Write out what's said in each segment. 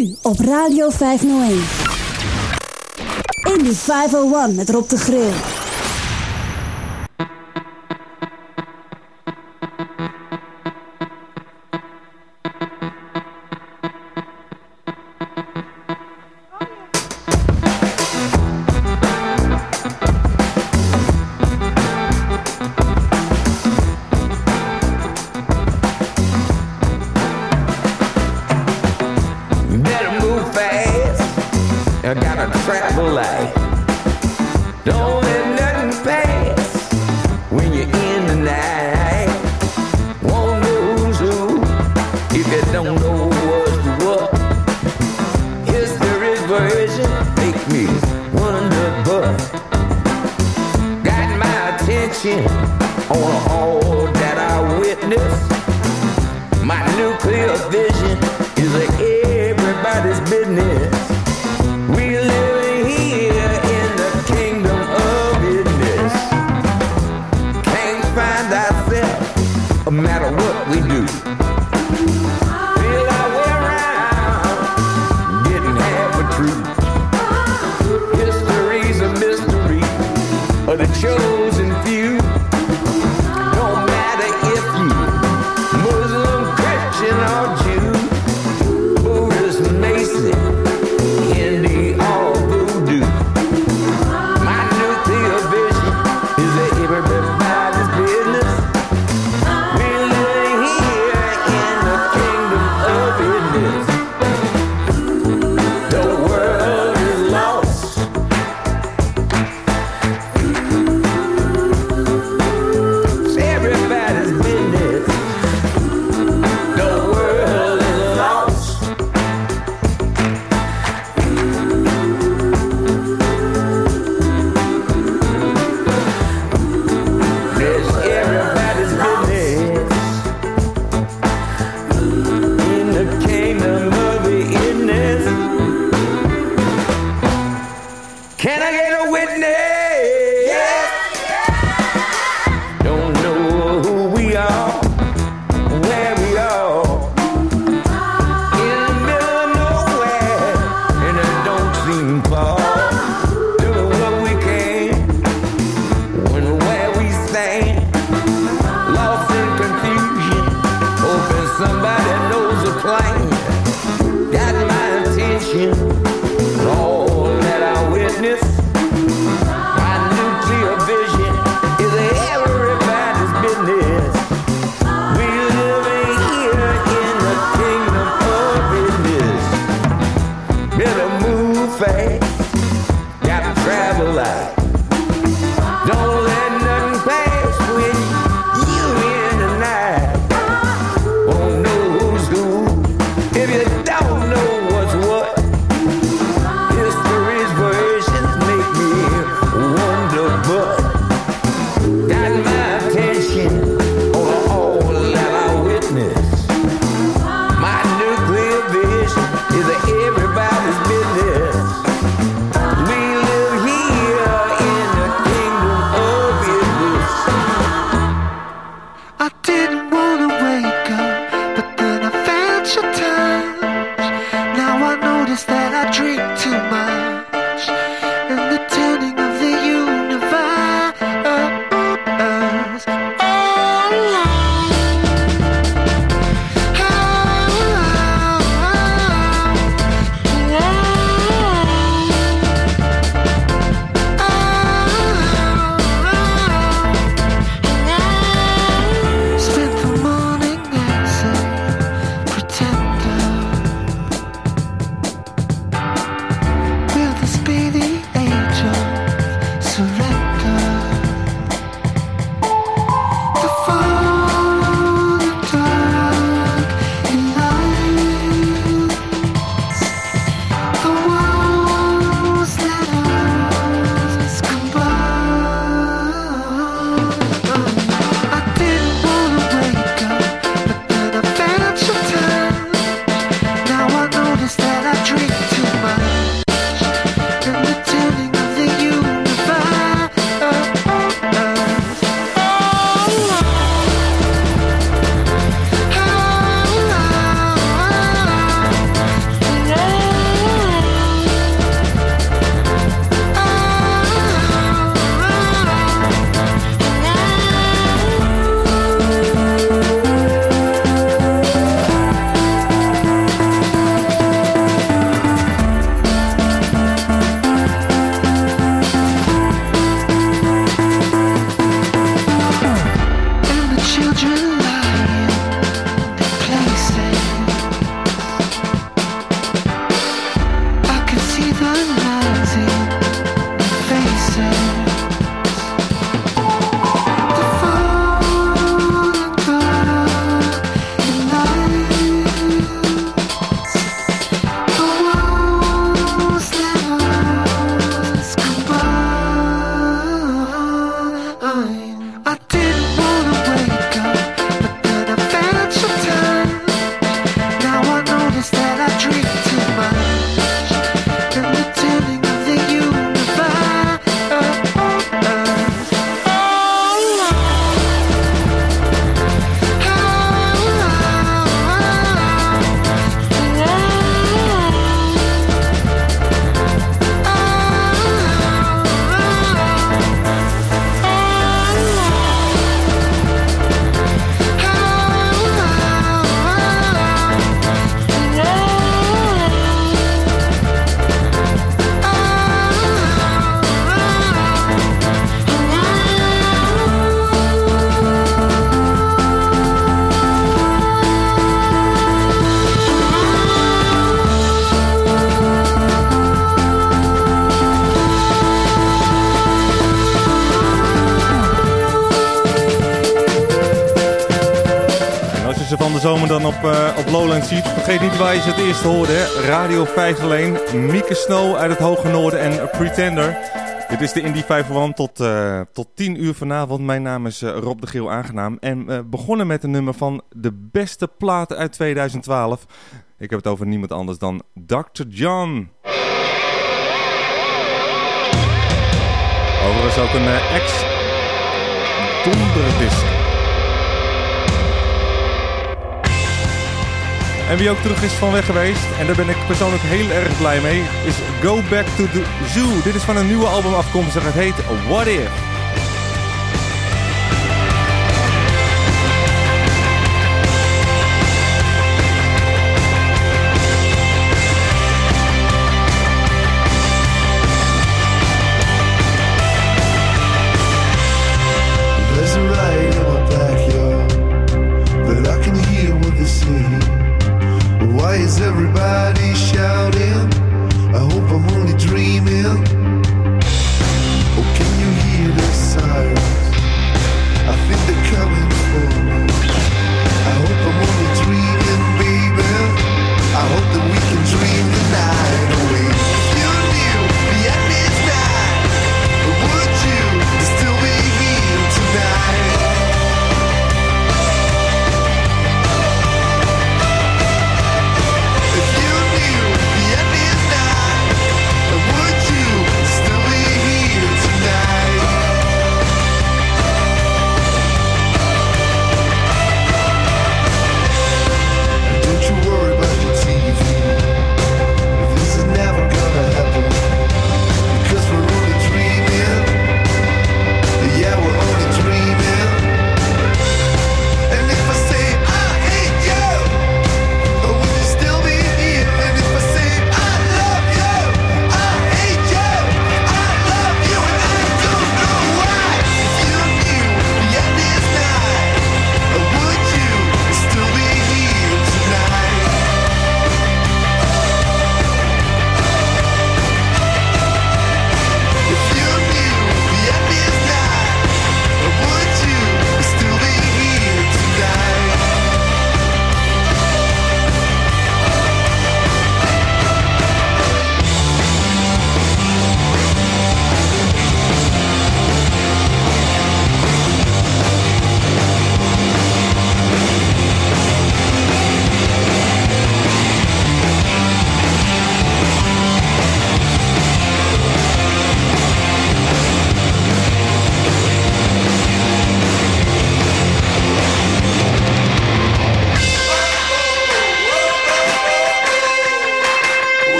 Nu op Radio 501. In de 501 met Rob de Grill. Vergeet niet waar je het eerst hoorde. Radio 5 alleen. Mieke Snow uit het Hoge Noorden en Pretender. Dit is de Indie 501 tot, uh, tot 10 uur vanavond. Mijn naam is uh, Rob de Geel aangenaam. En uh, begonnen met een nummer van de beste platen uit 2012. Ik heb het over niemand anders dan Dr. John. Overigens ook een ex-donderdisc. En wie ook terug is van weg geweest, en daar ben ik persoonlijk heel erg blij mee, is Go Back to the Zoo. Dit is van een nieuwe album afkomstig. Het heet What If.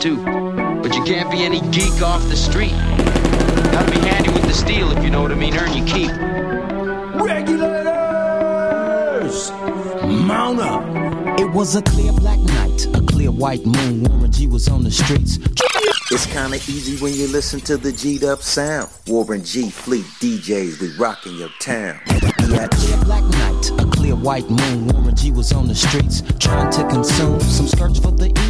Too. But you can't be any geek off the street. Gotta be handy with the steel if you know what I mean? Earn your keep. Regulators! Mount up! It was a clear black night, a clear white moon. Warren G was on the streets. It's kinda easy when you listen to the G'd up sound. Warren G, Fleet DJs, we rockin' your town. Yeah, clear black night, a clear white moon. Warren G was on the streets, trying to consume some skirts for the E,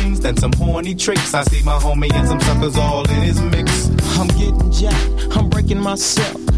things than some horny tricks. I see my homie and some suckers all in his mix. I'm getting jacked, I'm breaking myself.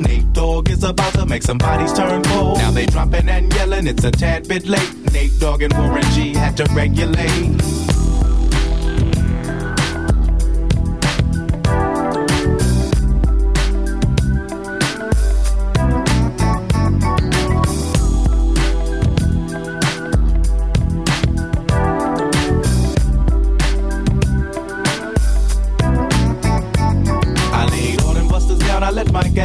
Nate Dogg is about to make some bodies turn cold. Now they dropping and yelling, it's a tad bit late. Nate Dogg and Warren G had to regulate.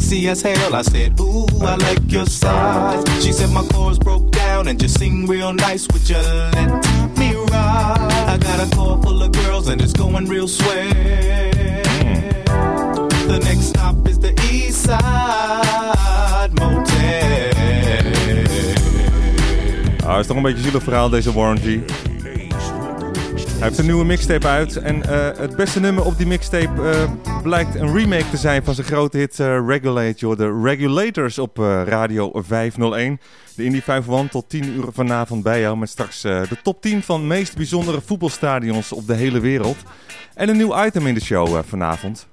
sexy as hell. I said, Ooh, I like your size. She said my chords broke down and just sing real nice. Would you let me ride? I got a car full of girls and it's going real swell. The next stop is the East Side Motel. Ah, is toch een beetje zielig verhaal, deze Warren G. Hij heeft een nieuwe mixtape uit. En eh, het beste nummer op die mixtape eh, blijkt een remake te zijn van zijn grote hit eh, Regulate. Joh, de Regulators op Radio 501. De Indie 501 tot 10 uur vanavond bij jou. Met straks de top 10 van meest bijzondere voetbalstadions op de hele wereld. En een nieuw item in de show vanavond.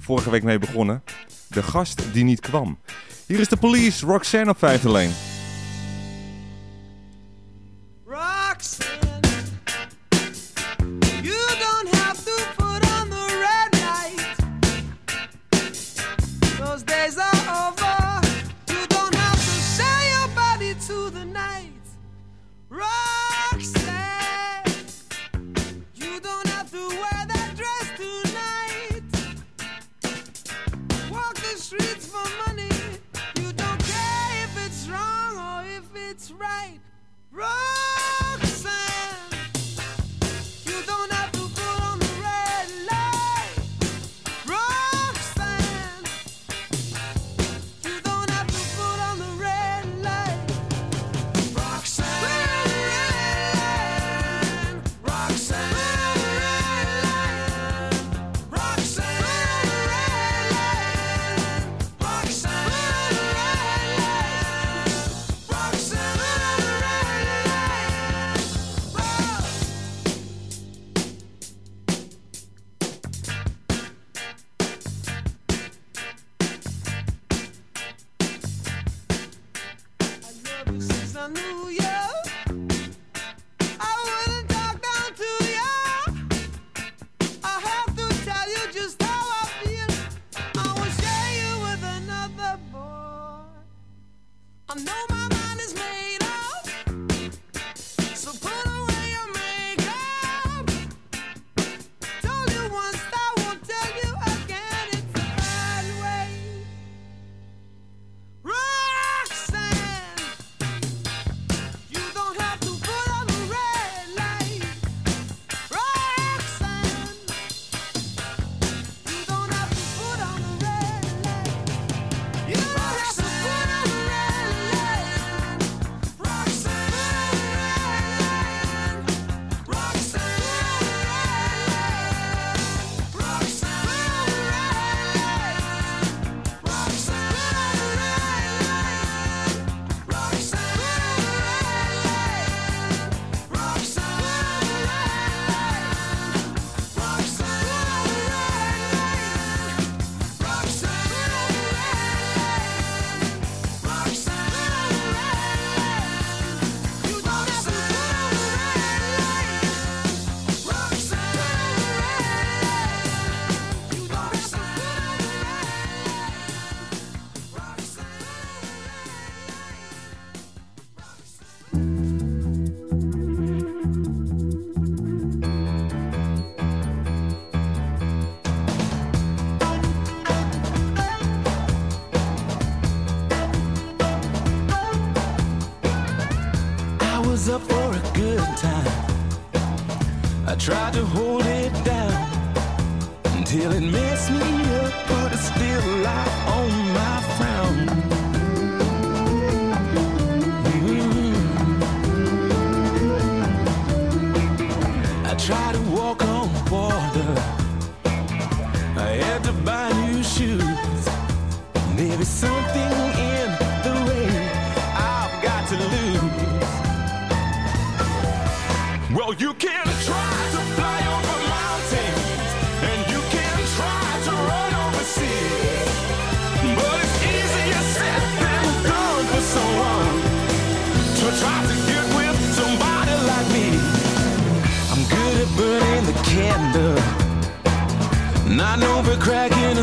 Vorige week mee begonnen. De gast die niet kwam. Hier is de police, Roxanne op 501. Roxanne,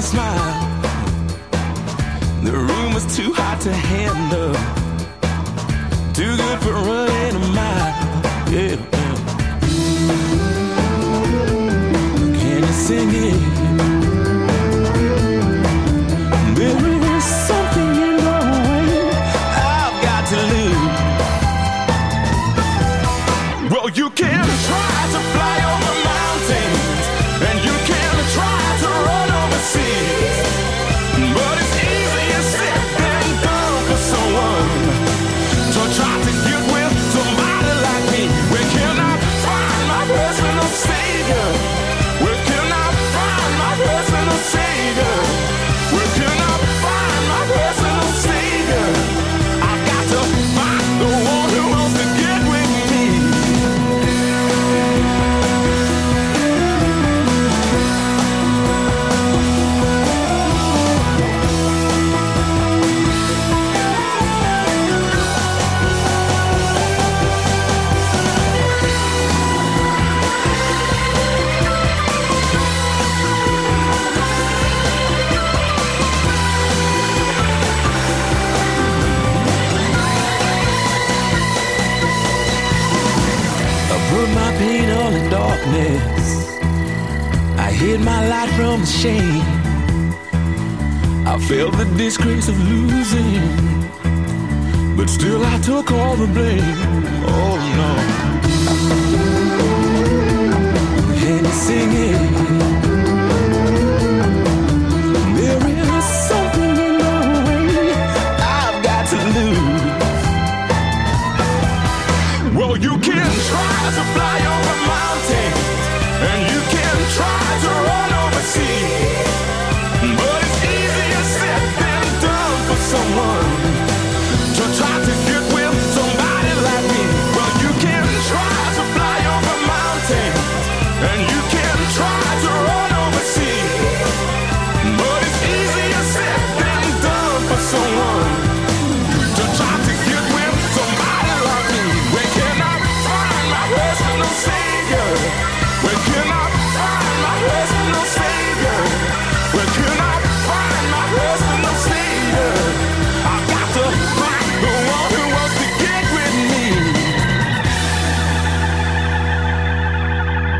smile. The room was too hot to handle, too good for running a mile. Yeah. Can you sing it? Hid my light from the shame. I felt the disgrace of losing, but still I took all the blame. Oh no. Can you sing? There is something in the way I've got to lose. Well, you can try to fly over mountains, and you to run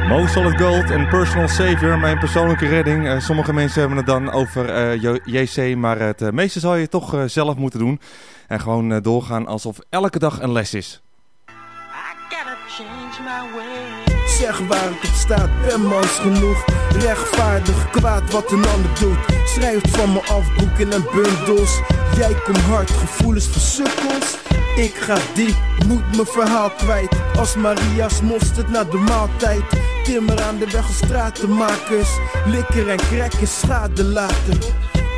Mo Solid Gold en Personal Savior, mijn persoonlijke redding. Eh, sommige mensen hebben het dan over eh, Jo- JC, maar het eh, meeste zal je toch eh, zelf moeten doen. En gewoon eh, doorgaan alsof elke dag een les is. Zeg waar ik op staat, ben mans genoeg. Rechtvaardig, kwaad wat een ander doet. Schrijft van me af, boeken en bundels. Jij komt hard, gevoelens voor sukkels. Ik ga diep, moet mijn verhaal kwijt. Als Maria's mosterd naar de maaltijd. Timmer aan de weg als stratenmakers. Likker en cracken schade laten.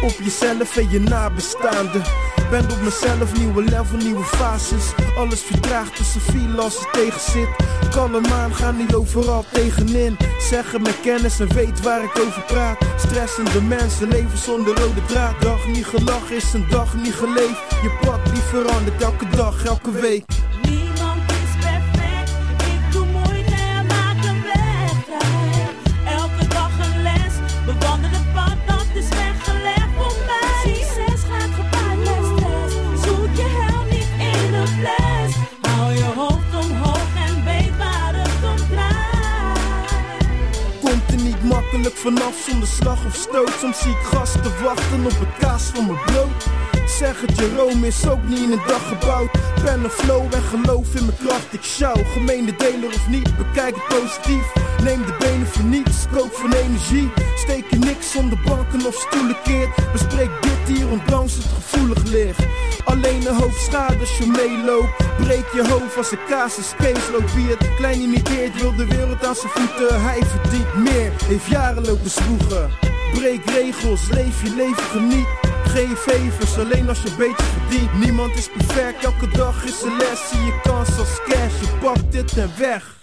Op jezelf en je nabestaanden. Ben op mezelf, nieuwe level, nieuwe fases. Alles vertraagt tussen viel als het tegen zit. Kalm aan, ga niet overal tegenin. Zeggen met kennis en weet waar ik over praat. Stressende mensen leven zonder rode draad. Dag niet gelachen is een dag niet geleefd. Je pad die verandert elke dag, elke week. Slag of stoot. Soms zie ik gasten wachten op het kaas van mijn brood. Zeg het, Jerome is ook niet in een dag gebouwd. Ben een flow en geloof in mijn kracht, ik sjouw. Gemeene deler of niet, bekijk het positief. Neem de benen voor niets, kook van energie. Steek je niks zonder banken of stoelen keert. Bespreek dit hier, ondanks het gevoelig ligt. Alleen een hoop schade als je meeloopt. Breek je hoofd als de casus Kees loopt. Wie het klein imiteert, wil de wereld aan zijn voeten. Hij verdient meer, heeft jaren lopen zwoegen. Breek regels, leef je leven, geniet. Geen favors, alleen als je beetje verdient. Niemand is perfect, elke dag is een les. Zie je kans als cash, je pakt dit en weg.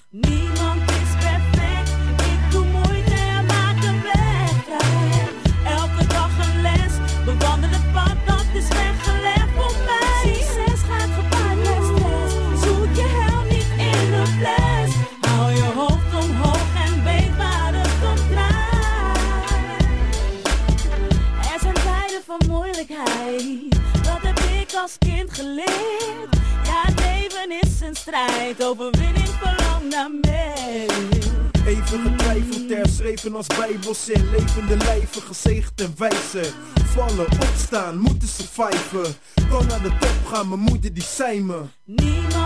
Als kind geleerd. Ja, het leven is een strijd, overwinning verlangt naar meer. Even getwijfeld, herschreven als bijbelzin. Levende lijven, gezegend en wijze. Vallen, opstaan, moeten surviven. Kan naar de top gaan, mijn moeder die zei me. Niemand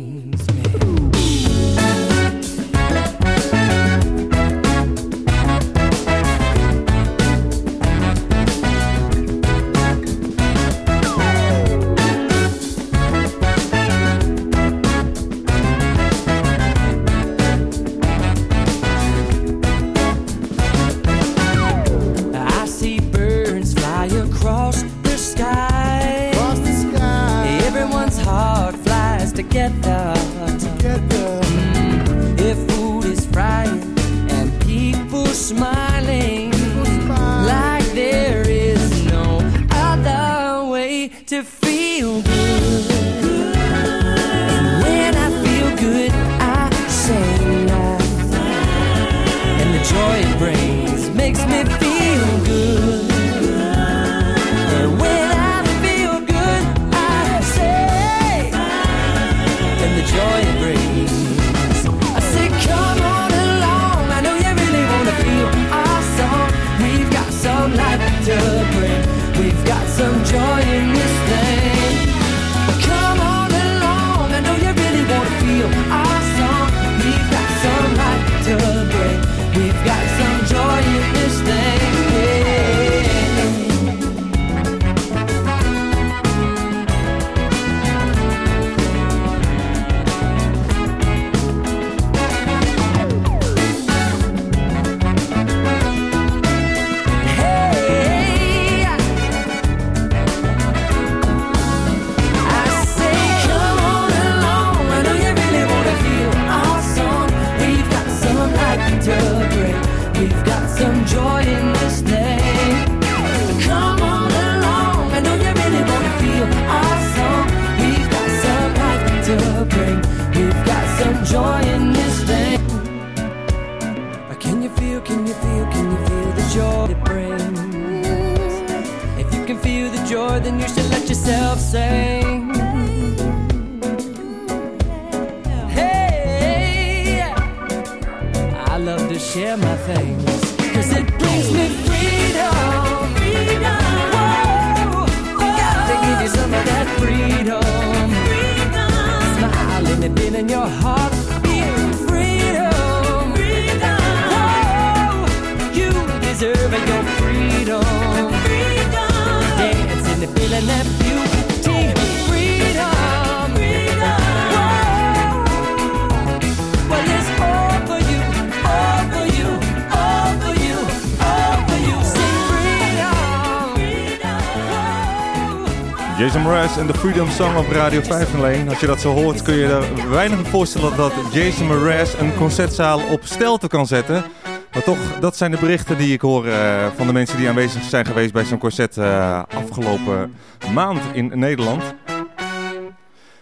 flies together. Mm, If food is frying and people smiling, Freedom Song op Radio 501. Als je dat zo hoort kun je er weinig voorstellen dat Jason Mraz een concertzaal op stelte kan zetten. Maar toch, dat zijn de berichten die ik hoor eh, van de mensen die aanwezig zijn geweest bij zo'n concert eh, afgelopen maand in Nederland.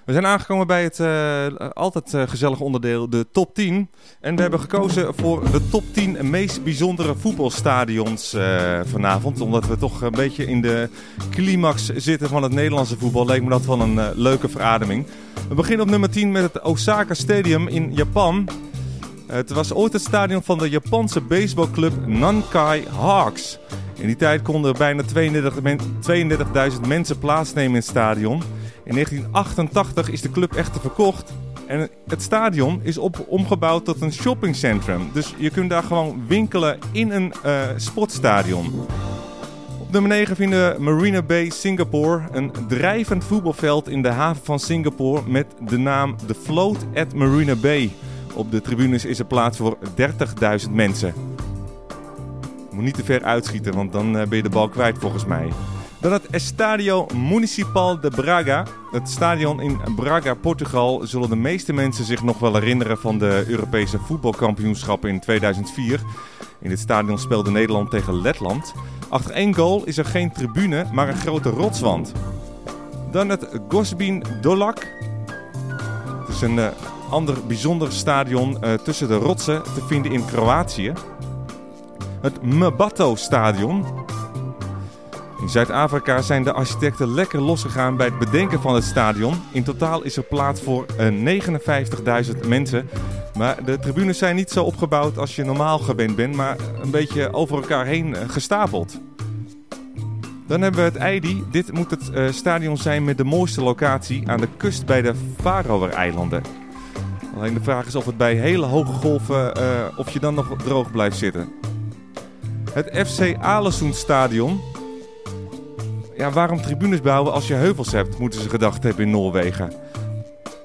We zijn aangekomen bij het eh, altijd eh, gezellige onderdeel, de top 10. En we hebben gekozen voor de top 10 meest bijzondere voetbalstadions eh, vanavond. Omdat we toch een beetje in de climax zitten van het Nederlandse voetbal, leek me dat wel een leuke verademing. We beginnen op nummer 10 met het Osaka Stadium in Japan. Het was ooit het stadion van de Japanse baseballclub Nankai Hawks. In die tijd konden er bijna 32 men- 32.000 mensen plaatsnemen in het stadion. In 1988 is de club echter verkocht. En het stadion is op, omgebouwd tot een shoppingcentrum. Dus je kunt daar gewoon winkelen in een eh, sportstadion. Op nummer 9 vinden Marina Bay Singapore. Een drijvend voetbalveld in de haven van Singapore met de naam The Float at Marina Bay. Op de tribunes is er plaats voor 30.000 mensen. Moet niet te ver uitschieten, want dan eh, ben je de bal kwijt volgens mij. Dan het Estadio Municipal de Braga. Het stadion in Braga, Portugal, zullen de meeste mensen zich nog wel herinneren van de Europese voetbalkampioenschappen in 2004. In dit stadion speelde Nederland tegen Letland. Achter één goal is er geen tribune, maar een grote rotswand. Dan het Gosbin Dolak. Het is een eh, ander bijzonder stadion eh, tussen de rotsen te vinden in Kroatië. Het Mbato Stadion. In Zuid-Afrika zijn de architecten lekker losgegaan bij het bedenken van het stadion. In totaal is er plaats voor eh, 59.000 mensen. Maar de tribunes zijn niet zo opgebouwd als je normaal gewend bent, maar een beetje over elkaar heen eh, gestapeld. Dan hebben we het Eidi. Dit moet het eh, stadion zijn met de mooiste locatie aan de kust bij de Faroe-eilanden. Alleen de vraag is of het bij hele hoge golven, eh, of je dan nog droog blijft zitten. Het FC Alesund Stadion. Ja, waarom tribunes bouwen als je heuvels hebt, moeten ze gedacht hebben in Noorwegen.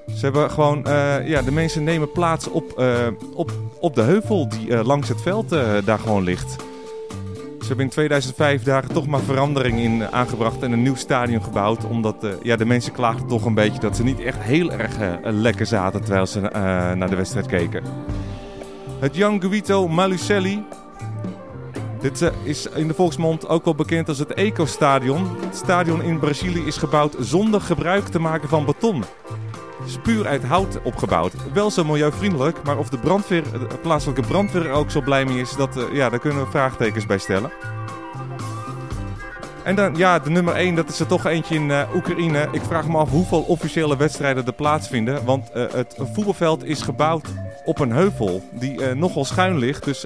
Ze hebben gewoon, eh, ja, de mensen nemen plaats op, eh, op, op de heuvel die eh, langs het veld daar gewoon ligt. Ze hebben in 2005 daar toch maar verandering in aangebracht en een nieuw stadion gebouwd. Omdat ja, de mensen klaagden toch een beetje dat ze niet echt heel erg lekker zaten terwijl ze naar de wedstrijd keken. Het Jan Guido Malucelli. Dit eh, is in de volksmond ook wel bekend als het Eco-stadion. Het stadion in Brazilië is gebouwd zonder gebruik te maken van beton. Het is puur uit hout opgebouwd. Wel zo milieuvriendelijk, maar of de, de plaatselijke brandweer er ook zo blij mee is, dat, eh, ja, daar kunnen we vraagtekens bij stellen. En dan, ja, de nummer 1, dat is er toch eentje in eh, Oekraïne. Ik vraag me af hoeveel officiële wedstrijden er plaatsvinden. Want eh, het voetbalveld is gebouwd op een heuvel die eh, nogal schuin ligt. Dus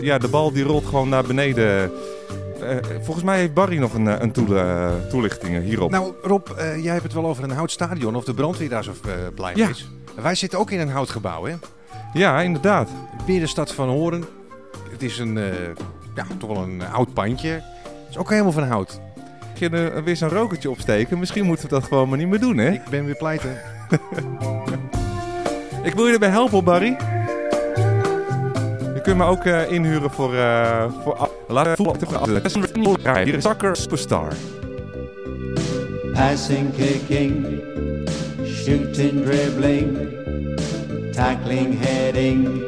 ja, de bal die rolt gewoon naar beneden. Volgens mij heeft Barry nog een, een toele- eh, toelichting hierop. Nou, Rob, jij hebt het wel over een houtstadion of de brandweer daar zo blij Ja. is. Wij zitten ook in een houtgebouw, hè? Ja, inderdaad. Binnenstad van Horen. Het is een, ja, toch wel een oud pandje. Is ook helemaal van hout. Je er weer zo'n rokertje opsteken. Misschien moeten we dat gewoon maar niet meer doen, hè? Ik ben weer pleiten. Ik wil je erbij helpen, Barry. Je kunt me ook eh, inhuren voor... eh voor laat voetbal. Hier is Soccer Superstar. Passing, kicking, shooting, dribbling, tackling, heading,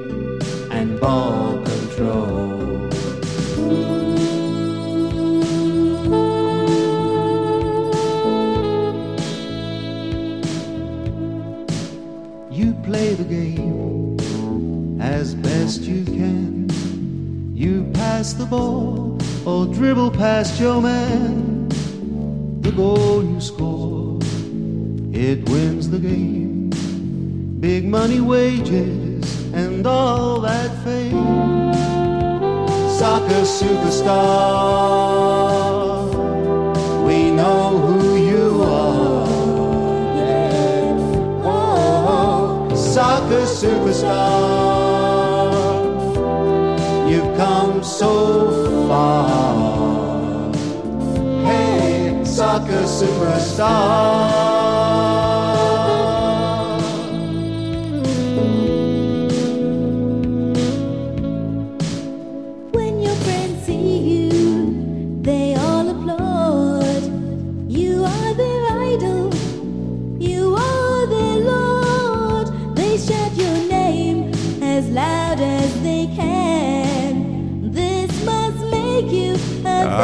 and ball control. You play the game as best you can. You pass the ball or dribble past your man the goal you score, it wins the game. Big money wages and all that fame. Soccer superstar, we know who the superstar. You've come so far. Hey, soccer superstar.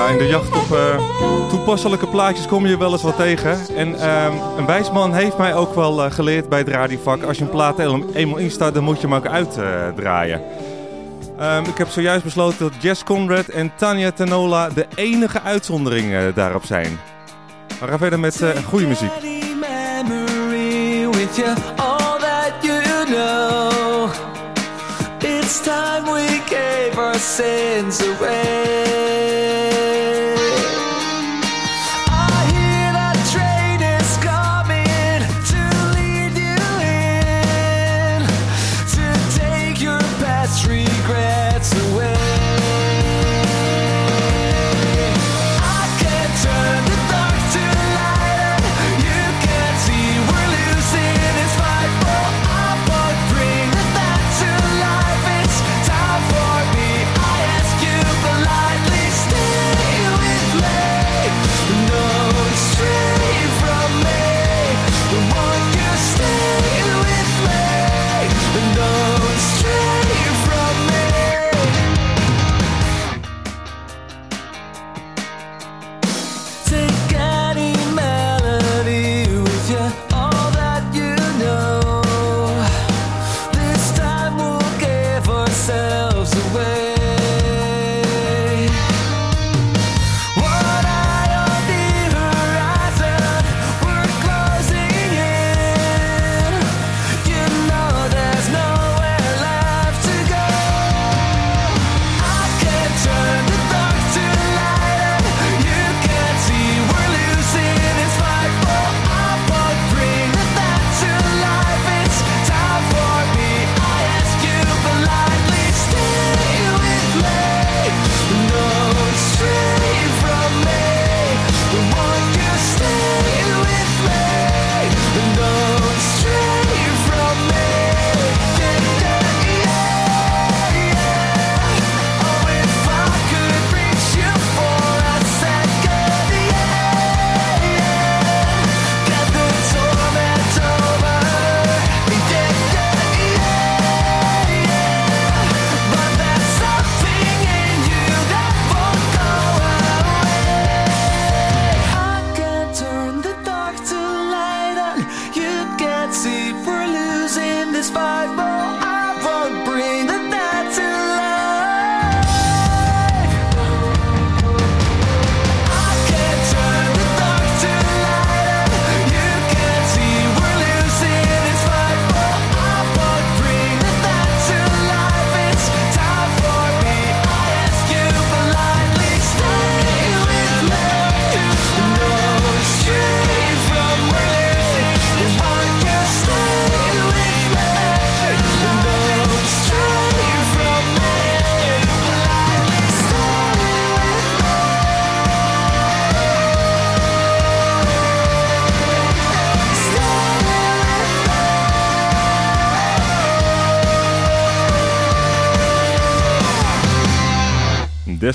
In de jacht op eh, toepasselijke plaatjes kom je wel eens wat tegen. En uh, een wijsman heeft mij ook wel eh, geleerd bij het radiovak... als je een plaat eenmaal instaat, dan moet je hem ook uitdraaien. Ehm, ik heb zojuist besloten dat Jess Conrad en Tanya Tenola... de enige uitzondering eh, daarop zijn. We gaan verder met goede muziek. time we gave our sins away.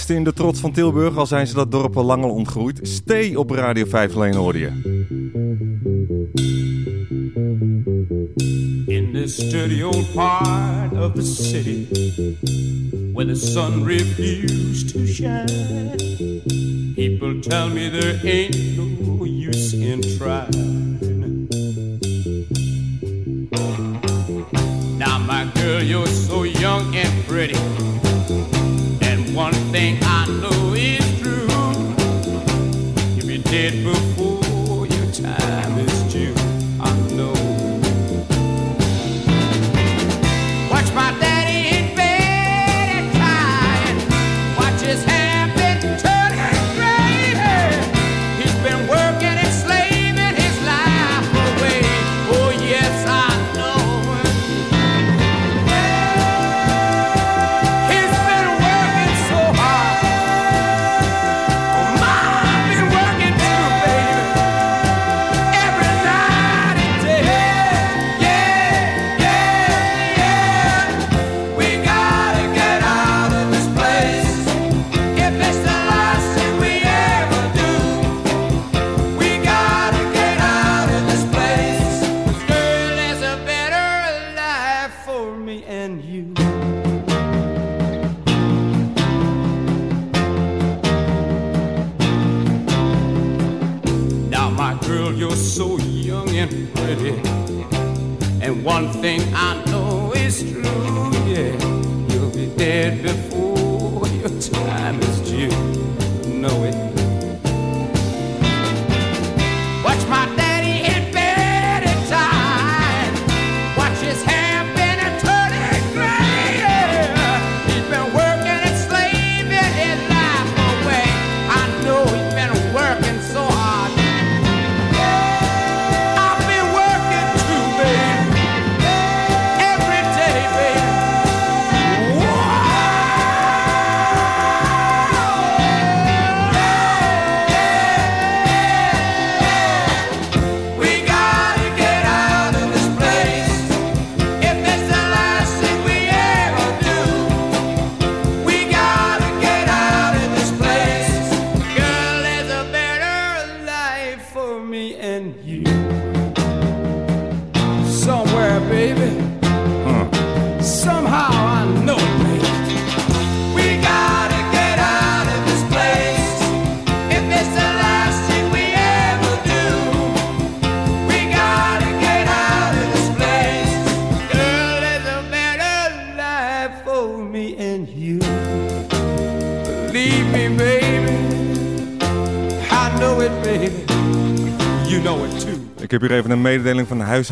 in de trots van Tilburg, al zijn ze dat dorp al lang al ontgroeid. Stee op Radio 5 alleen hoorde je. In this dirty old part of the city Where the sun refused to shine People tell me there ain't no use in trying Now my girl, you're so young and pretty I.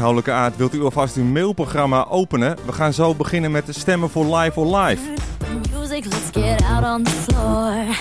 huishoudelijke aard wilt u alvast uw mailprogramma openen. We gaan zo beginnen met de stemmen voor Live or Live. Music, let's get out on the floor.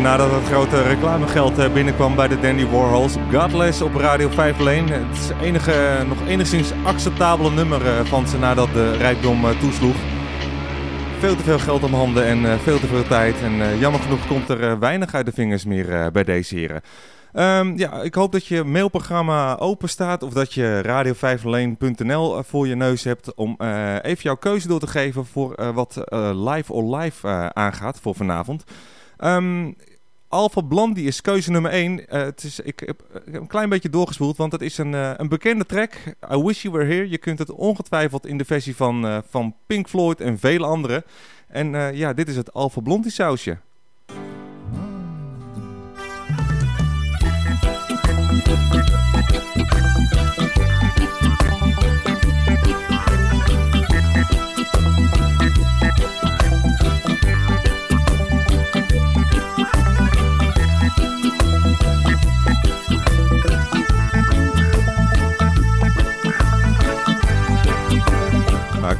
nadat het grote reclamegeld eh, binnenkwam bij de Dandy Warhols. Godless op Radio 5 alleen. Het enige, nog enigszins acceptabele nummer eh, van ze nadat de rijkdom eh, toesloeg. Veel te veel geld om handen en veel te veel tijd. En jammer genoeg komt er weinig uit de vingers meer bij deze heren. Ehm, ja, ik hoop dat je mailprogramma open staat of dat je radio5alleen.nl eh, voor je neus hebt om even jouw keuze door te geven voor wat live or live aangaat voor vanavond. Ehm Alpha Blondie is keuze nummer 1. het is, ik, heb, een klein beetje doorgespoeld, want het is een, eh, een bekende track. I Wish You Were Here. Je kunt het ongetwijfeld in de versie van, eh, van Pink Floyd en vele anderen. En eh, ja, dit is het Alpha Blondie sausje.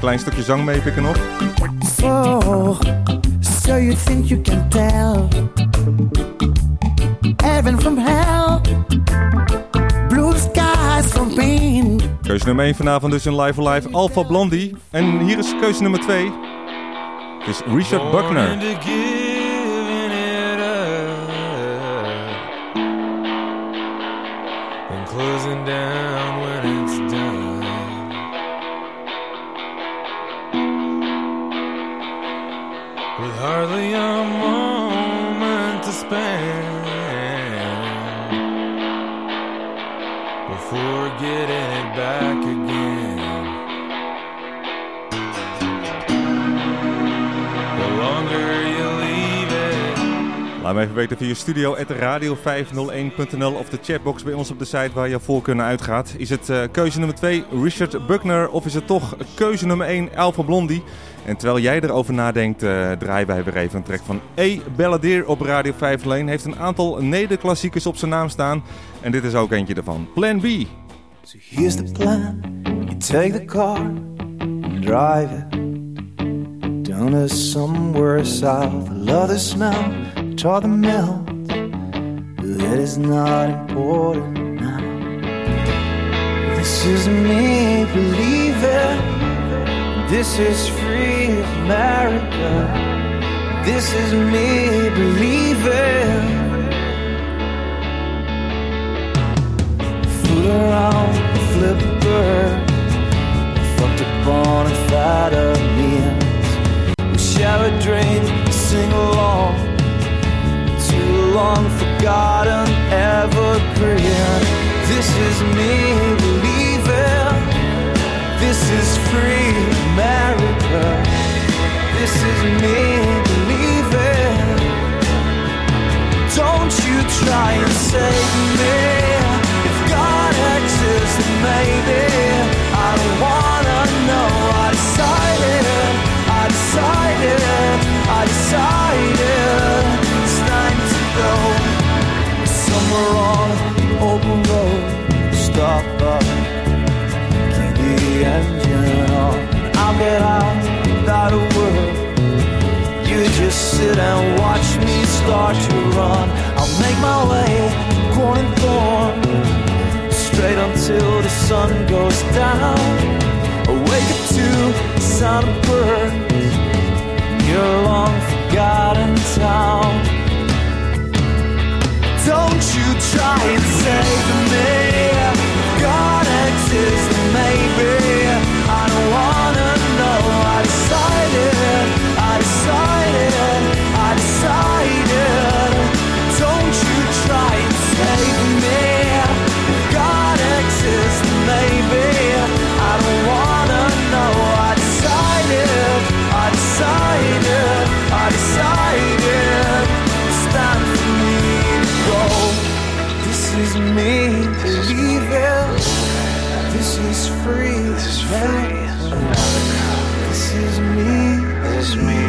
Klein stukje zang meepikken nog. So, so you think you can tell heaven from hell, blue skies from pain. Keuze nummer 1 vanavond dus in Live or Live Alpha Blondie. En hier is keuze nummer 2. Het is Richard Buckner. Closing down hardly a moment to spend before getting it back again. The longer you leave it. Laat me even weten via studio.radio501.nl of de chatbox bij ons op de site waar je voorkeur uitgaat. Is het eh, keuze nummer 2 Richard Buckner of is het toch keuze nummer 1 Alpha Blondie? En terwijl jij erover nadenkt, eh, draaien wij weer even een track van E. Balladeer op Radio 5 Leen. Heeft een aantal nederklassiekers op zijn naam staan. En dit is ook eentje ervan. Plan B. So here's the plan: you take the car and drive it down to somewhere south. I love the smell, try the melt, it is not important now. This is me believing. This is free America. This is me believing. Fool around, flip a bird. Fucked up on a fat of meals. We share a drink, sing along. Too long forgotten, evergreen. This is me believing. This is free America. This is me start to run. I'll make my way, corn and thorn, straight until the sun goes down. I wake up to the sound of birds in your long forgotten town. Don't you try and save me. God exists, maybe This is me. This is free. This is free. This is me. This is me.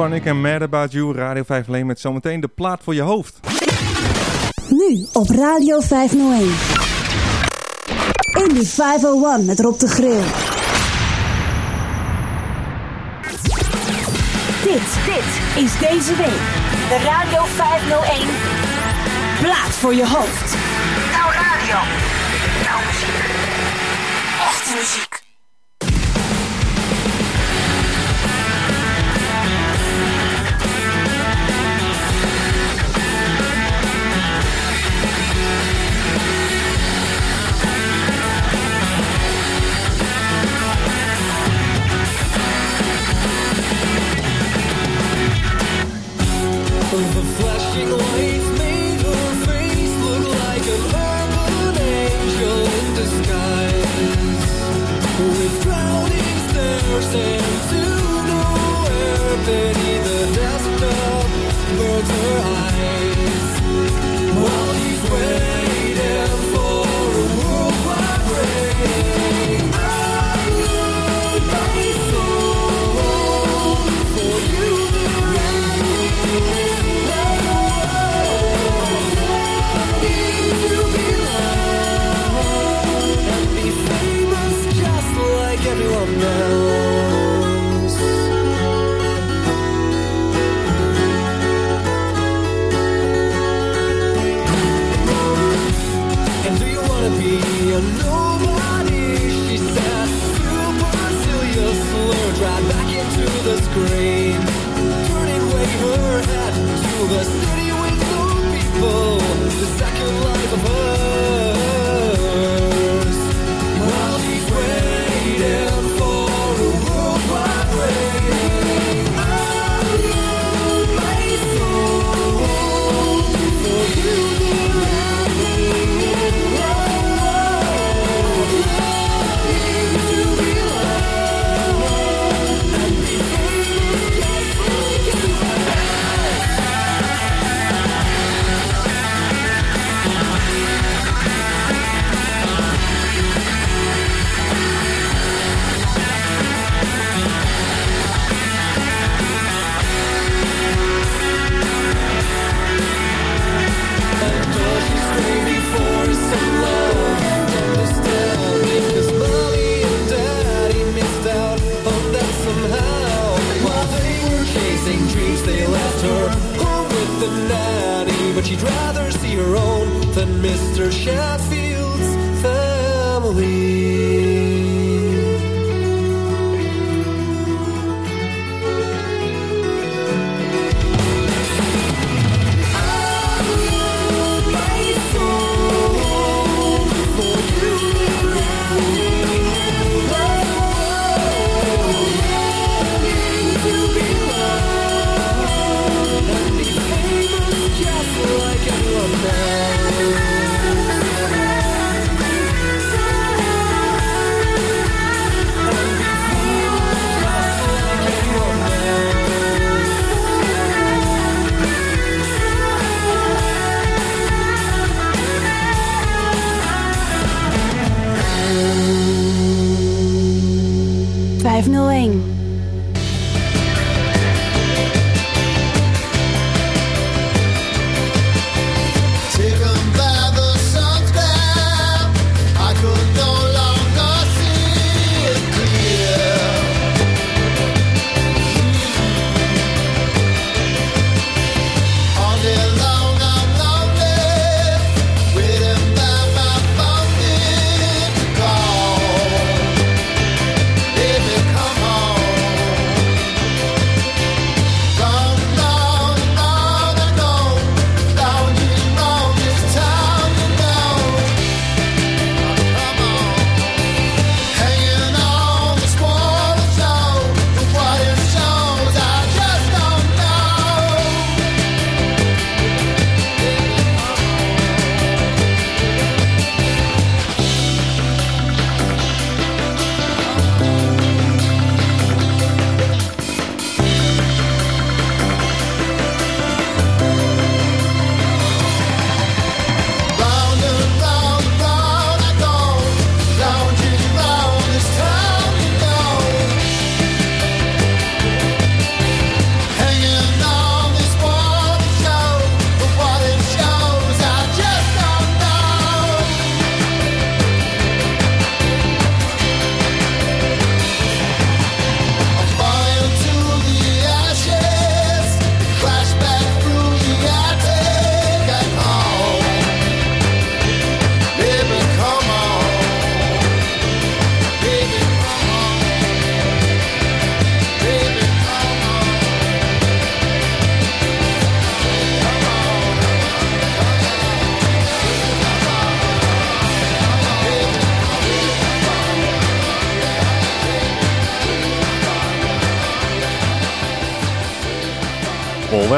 Phonic en Mad About You, Radio 5 Leen met zometeen de plaat voor je hoofd. Nu op Radio 501. Indie 501 met Rob de Grill. Dit, dit is deze week de Radio 501 plaat voor je hoofd. Nou radio, nou muziek, echte.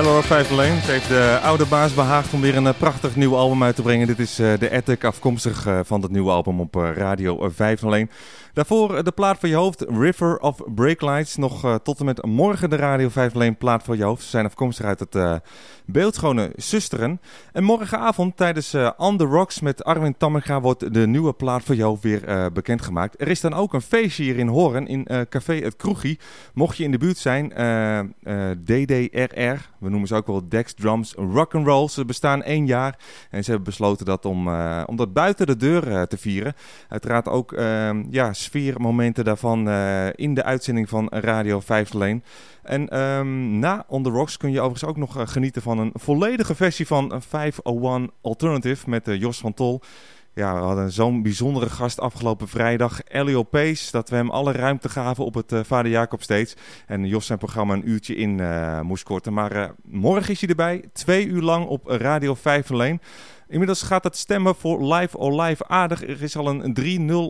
Wel hoor, 501. Het heeft de oude baas behaagd om weer een eh, prachtig nieuw album uit te brengen. Dit is eh, de Attic, afkomstig eh, van het nieuwe album op Radio 501. Daarvoor eh, de plaat voor je hoofd, River of Breaklights. Nog tot en met morgen de Radio 501 plaat voor je hoofd. Ze zijn afkomstig uit het eh, beeldschone Zusteren. En morgenavond tijdens eh On The Rocks met Arwin Tammerga wordt de nieuwe plaat voor je hoofd weer bekendgemaakt. Er is dan ook een feestje hier in Horen in Café Het Kroegie. Mocht je in de buurt zijn, DDRR, we noemen ze ook wel Dex Drums Rock'n'Roll. Ze bestaan één jaar en ze hebben besloten dat om, eh, om dat buiten de deur eh, te vieren. Uiteraard ook eh, ja, sfeermomenten daarvan eh, in de uitzending van Radio 501. En ehm, na On The Rocks kun je overigens ook nog genieten van een volledige versie van 501 Alternative met Jos van Tol. Ja, we hadden zo'n bijzondere gast afgelopen vrijdag, Elio Pace, dat we hem alle ruimte gaven op het eh, Vader Jacob Stage. En Jos zijn programma een uurtje in eh, moest korten. Maar eh, morgen is hij erbij, twee uur lang op Radio 501. Inmiddels gaat het stemmen voor Live or Live aardig. Er is al een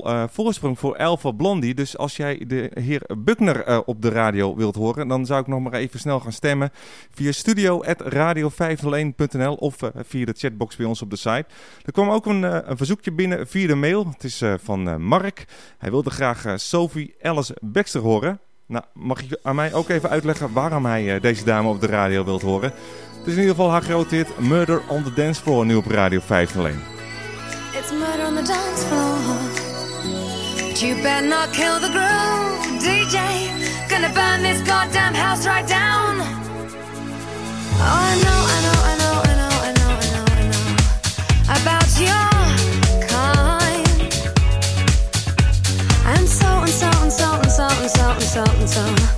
3-0 eh, voorsprong voor Elva Blondie. Dus als jij de heer Buckner eh, op de radio wilt horen, dan zou ik nog maar even snel gaan stemmen via studio.radio501.nl of eh, via de chatbox bij ons op de site. Er kwam ook een, een verzoekje binnen via de mail. Het is van Mark. Hij wilde graag Sophie Alice Baxter horen. Nou, mag je aan mij ook even uitleggen waarom hij deze dame op de radio wilt horen? Het is in ieder geval haar grote hit Murder on the Dance Floor nu op Radio 501. It's murder on the dance floor. You better not kill the groove, DJ. Gonna burn this goddamn house right down. Oh, I know, I know, I know, I know, I know, I know, I know about your kind. And so and so and so and so and so and so and so.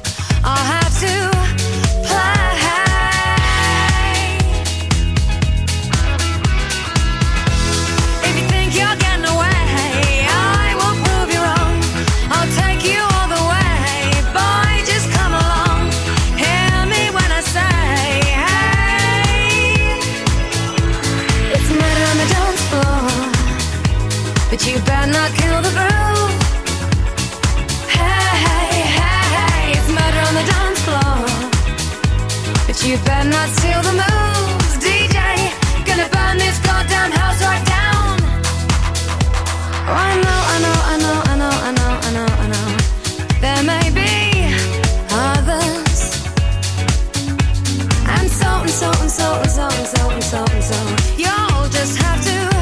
So. You'll just have to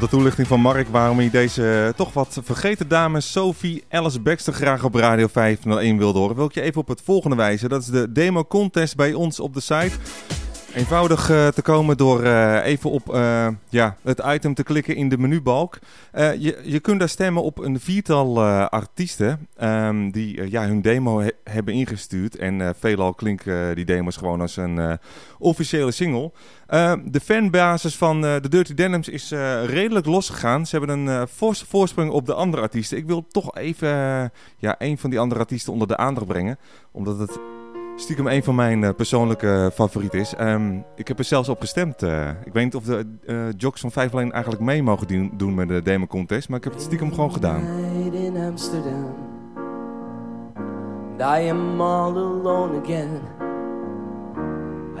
de toelichting van Mark waarom hij deze eh, toch wat vergeten dame Sophie Alice Baxter graag op Radio 501 wilde horen. Wil ik je even op het volgende wijzen. Dat is de demo contest bij ons op de site. Eenvoudig eh, te komen door eh, even op eh, ja, het item te klikken in de menubalk. Je, je kunt daar stemmen op een viertal artiesten ehm, die ja, hun demo he- hebben ingestuurd. En veelal klinken die demos gewoon als een officiële single. Eh, de fanbasis van de Dirty Denims is redelijk losgegaan. Ze hebben een forse voorsprong op de andere artiesten. Ik wil toch even ja, een van die andere artiesten onder de aandacht brengen. Omdat het stiekem een van mijn eh, persoonlijke favorieten is. Ehm, ik heb er zelfs op gestemd. eh. ik weet niet of de eh jocks van 5 alleen eigenlijk mee mogen doen, met de demo contest. Maar ik heb het stiekem gewoon gedaan. in Amsterdam. I am all alone again.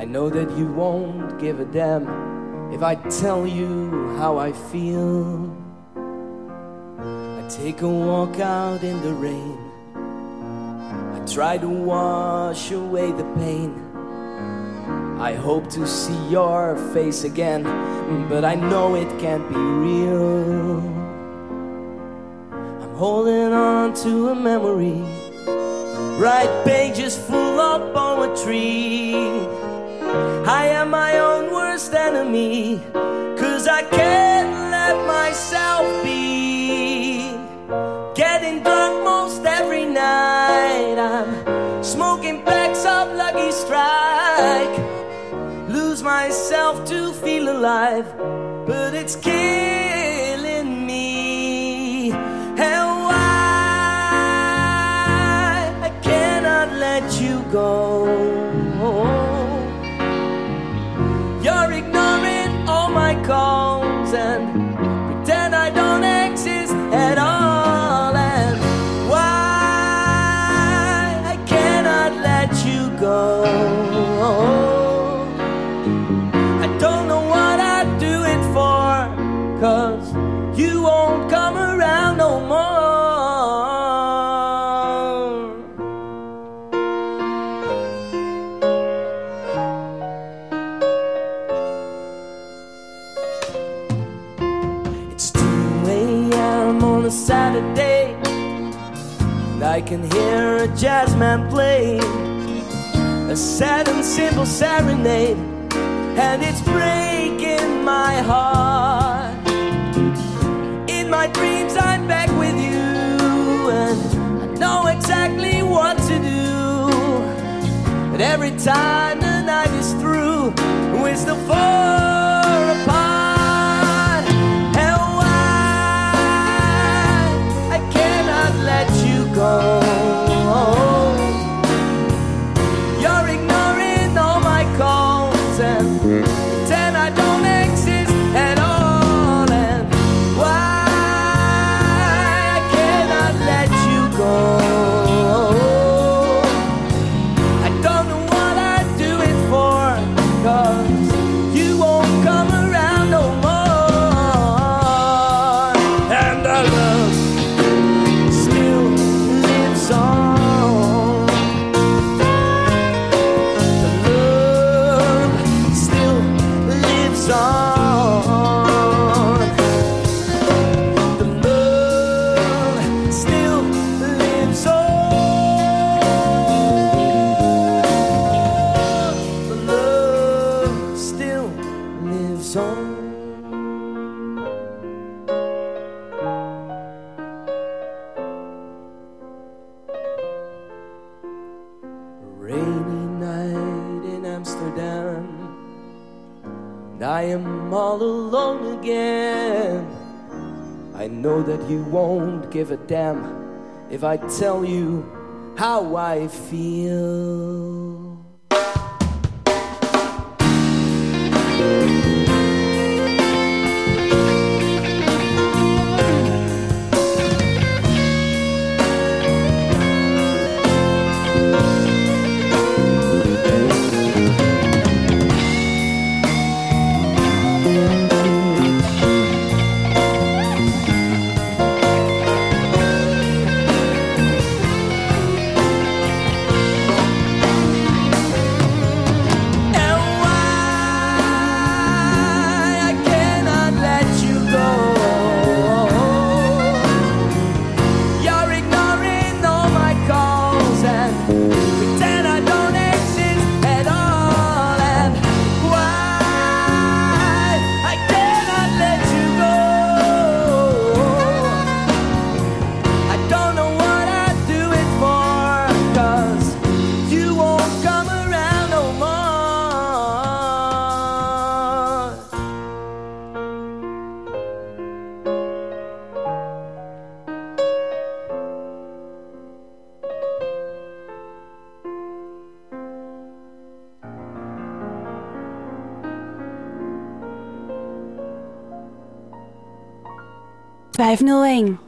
I know that you won't give a damn if I tell you how I feel. I take a walk out in the rain. Try to wash away the pain. I hope to see your face again, but I know it can't be real. I'm holding on to a memory. Write pages full of poetry. I am my own worst enemy. Cause I can't let myself be. Getting drunk most myself to feel alive. But it's killing jazz man play a sad and simple serenade, and it's breaking my heart. In my dreams, I'm back with you, and I know exactly what to do. But every time the night is through, we're still far know that you won't give a damn if I tell you how I feel. 501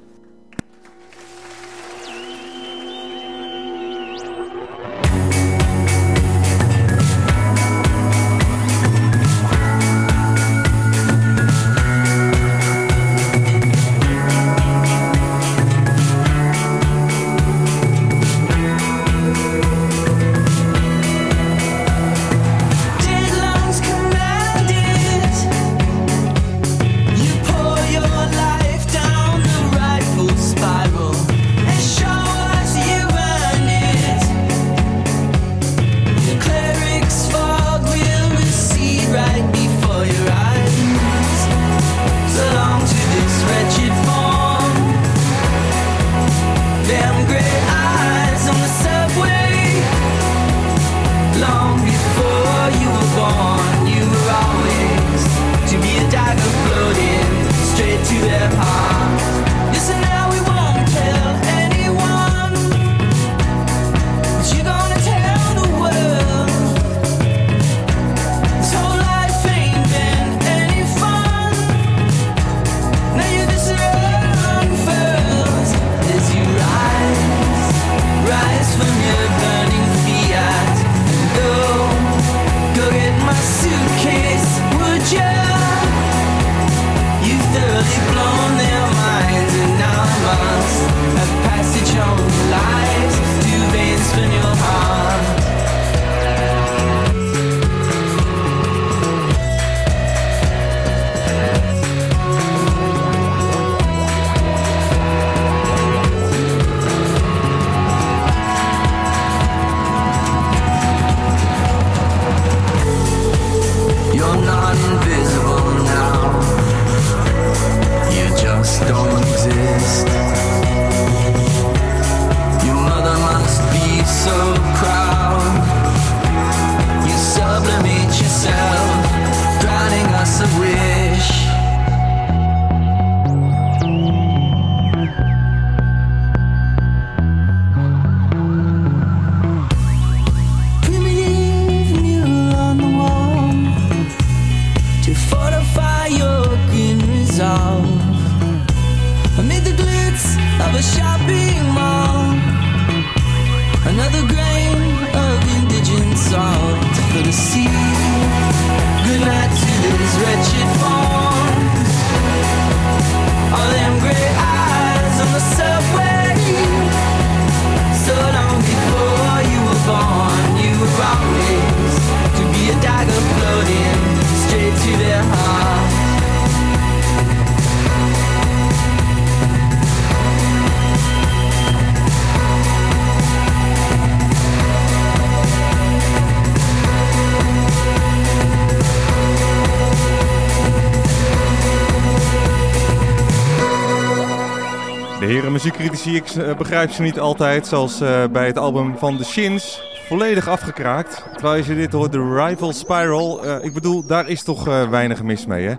muziekcritici, ik eh, begrijp ze niet altijd. Zoals eh, bij het album van The Shins, volledig afgekraakt. Terwijl je dit hoort, de Rival Spiral. Eh, ik bedoel, daar is toch weinig mis mee, hè?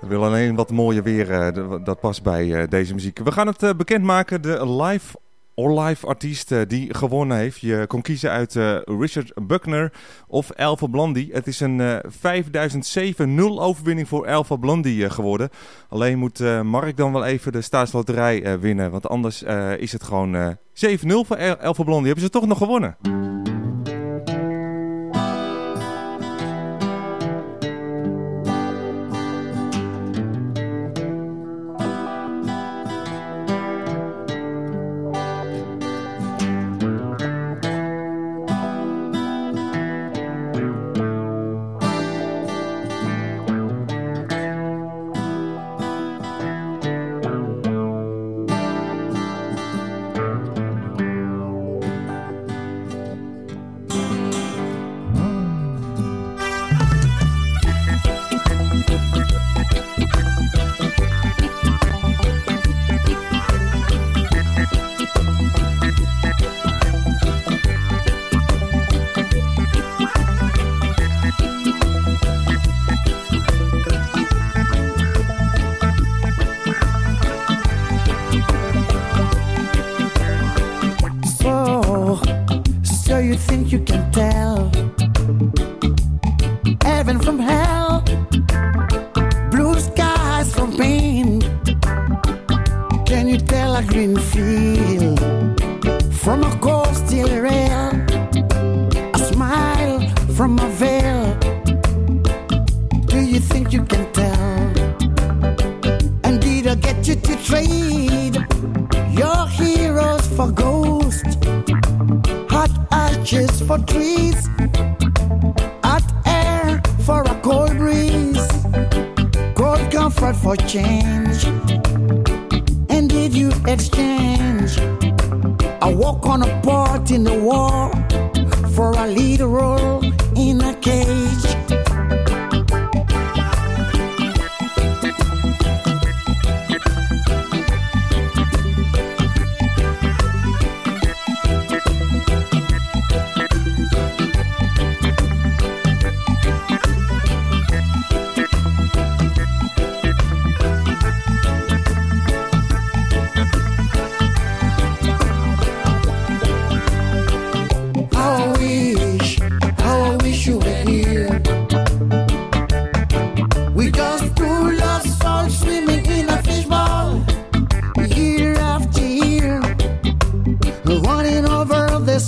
We willen alleen wat mooier weer, dat past bij deze muziek. We gaan het bekendmaken, de Live Orlife artiest eh, die gewonnen heeft. Je kon kiezen uit eh, Richard Buckner of Elva Blondie. Het is een eh, uh, 5007-0 overwinning voor Elva Blondie geworden. Alleen moet Mark dan wel even de staatsloterij winnen. Want anders is het gewoon 7-0 voor Elva Blondie. Hebben ze toch nog gewonnen?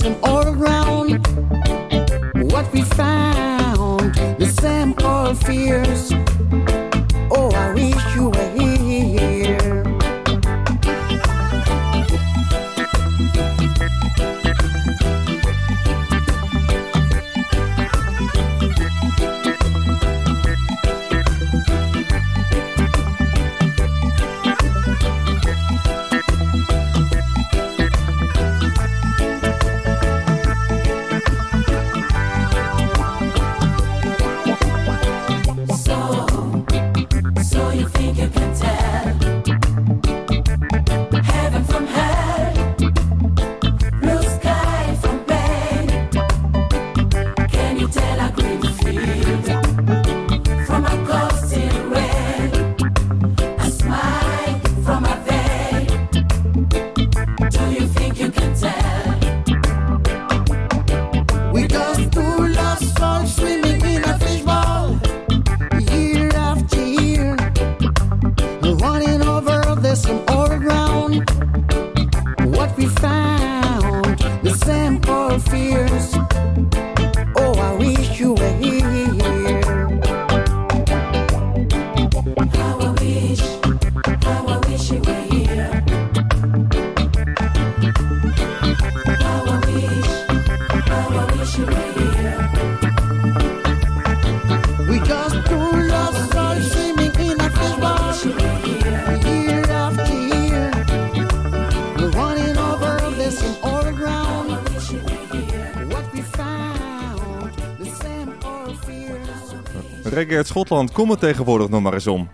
them all around. What we found, the same old fears. Oh, I wish you were. Gerrit Schotland, kom het tegenwoordig nog maar eens om.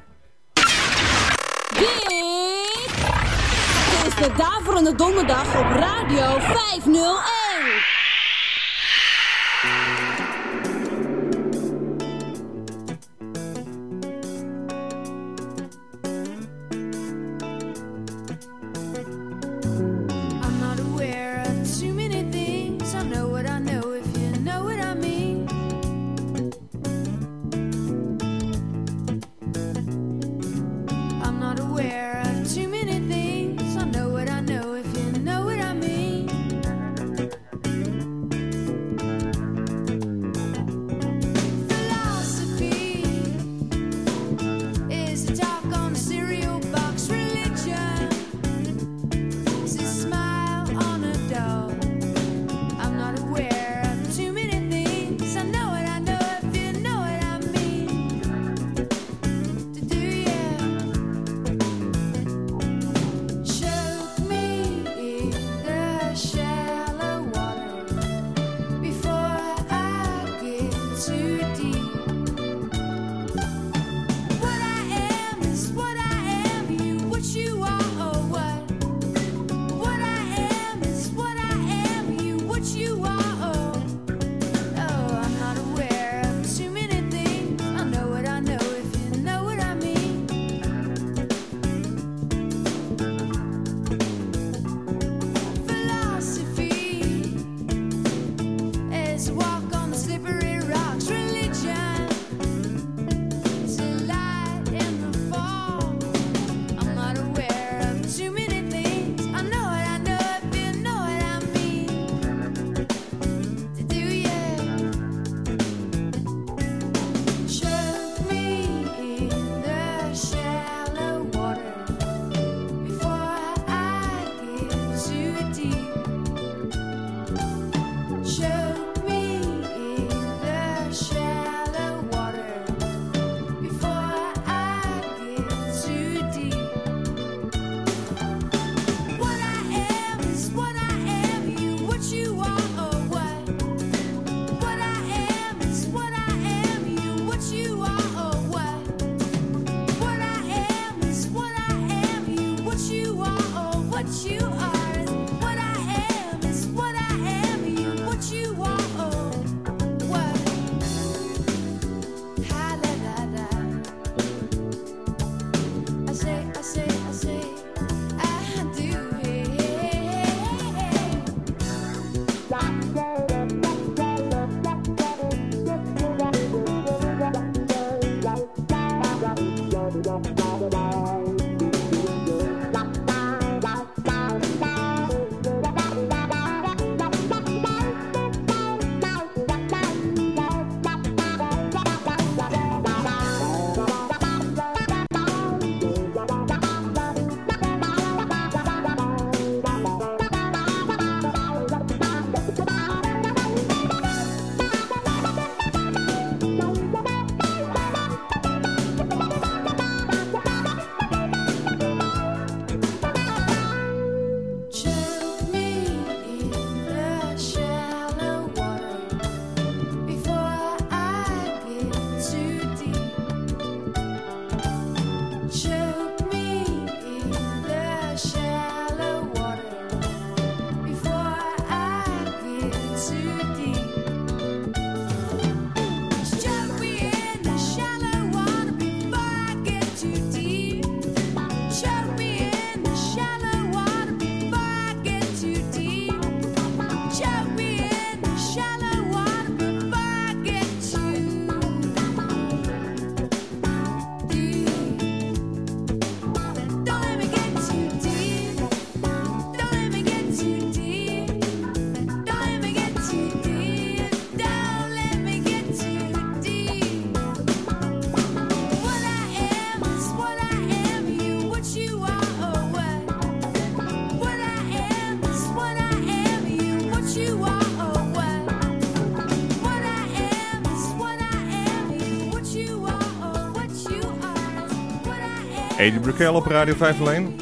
Eddie Brickell op Radio 5 alleen.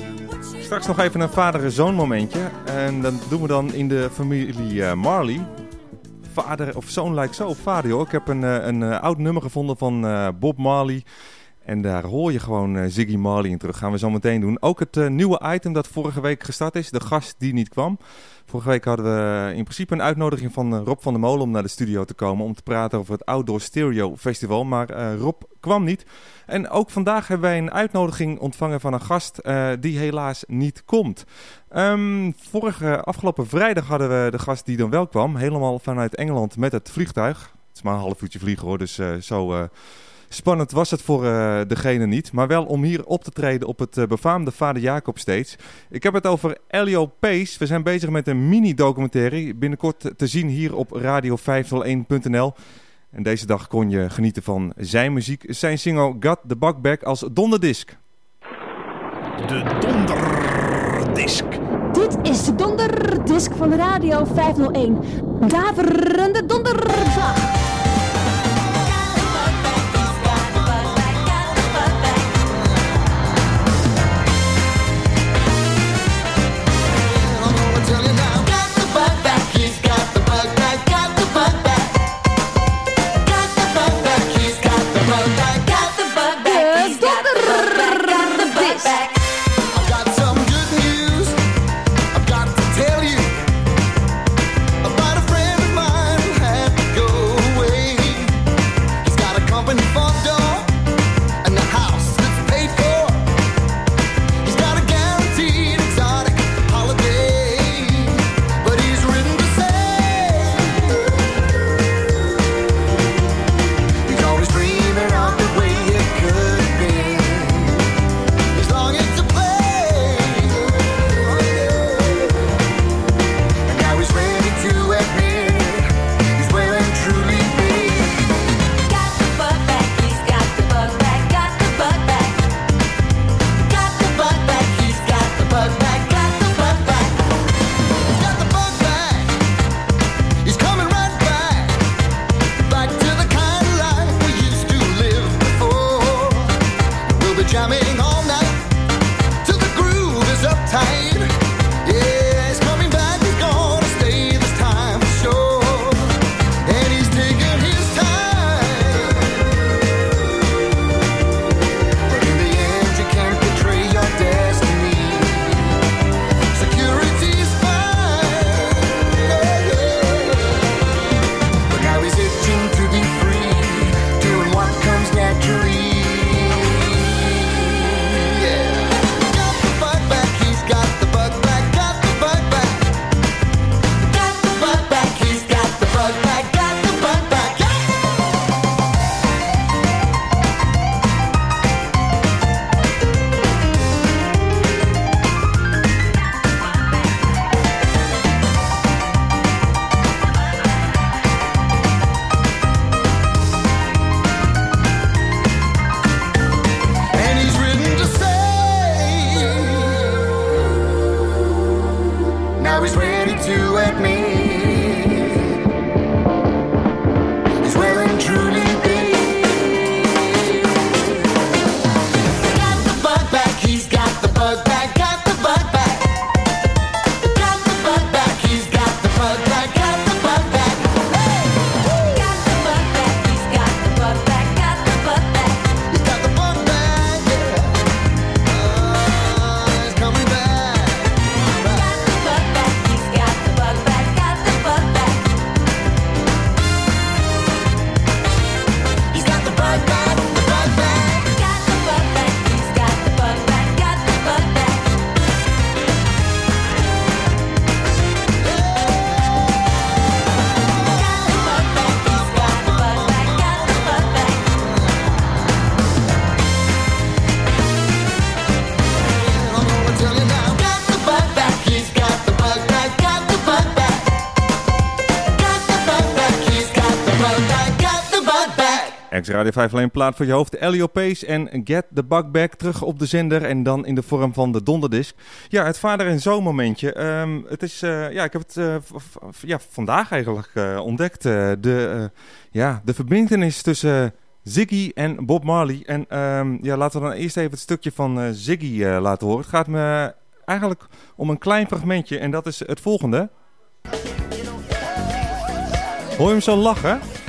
Straks nog even een vader-zoon momentje. En dat doen we dan in de familie eh, Marley. Vader of zoon lijkt zo op vader hoor. Ik heb een, eh, een eh, oud nummer gevonden van Bob Marley. En daar hoor je gewoon Ziggy Marley in terug. Gaan we zo meteen doen. Ook het nieuwe item dat vorige week gestart is. De gast die niet kwam. Vorige week hadden we in principe een uitnodiging van eh, Rob van der Molen om naar de studio te komen. Om te praten over het Outdoor Stereo Festival. Maar eh, Rob kwam niet. En ook vandaag hebben wij een uitnodiging ontvangen van een gast eh, die helaas niet komt. Ehm, vorige, afgelopen vrijdag hadden we de gast die dan wel kwam. Helemaal vanuit Engeland met het vliegtuig. Het is maar een half uurtje vliegen hoor, dus zo spannend was het voor eh, degene niet. Maar wel om hier op te treden op het eh, befaamde Vader Jacob Stage. Ik heb het over Elio Pace. We zijn bezig met een mini-documentaire. Binnenkort te zien hier op radio501.nl. En deze dag kon je genieten van zijn muziek. Zijn single Got the Buckback als donderdisc. De donderdisc. Dit is de donderdisc van Radio 501. Daverende donderdag. Ex-Radio 5 alleen plaat voor je hoofd. Elio Pace en Get the Bug Back terug op de zender. En dan in de vorm van de donderdisc. Ja, het vader- en zoon momentje. Ehm, het is, eh, ja, ik heb het eh, ja, vandaag eigenlijk eh, ontdekt. de, ja, de verbindenis tussen Ziggy en Bob Marley. En ehm, ja, laten we dan eerst even het stukje van Ziggy laten horen. Het gaat me eigenlijk om een klein fragmentje en dat is het volgende. Hoor je hem zo lachen?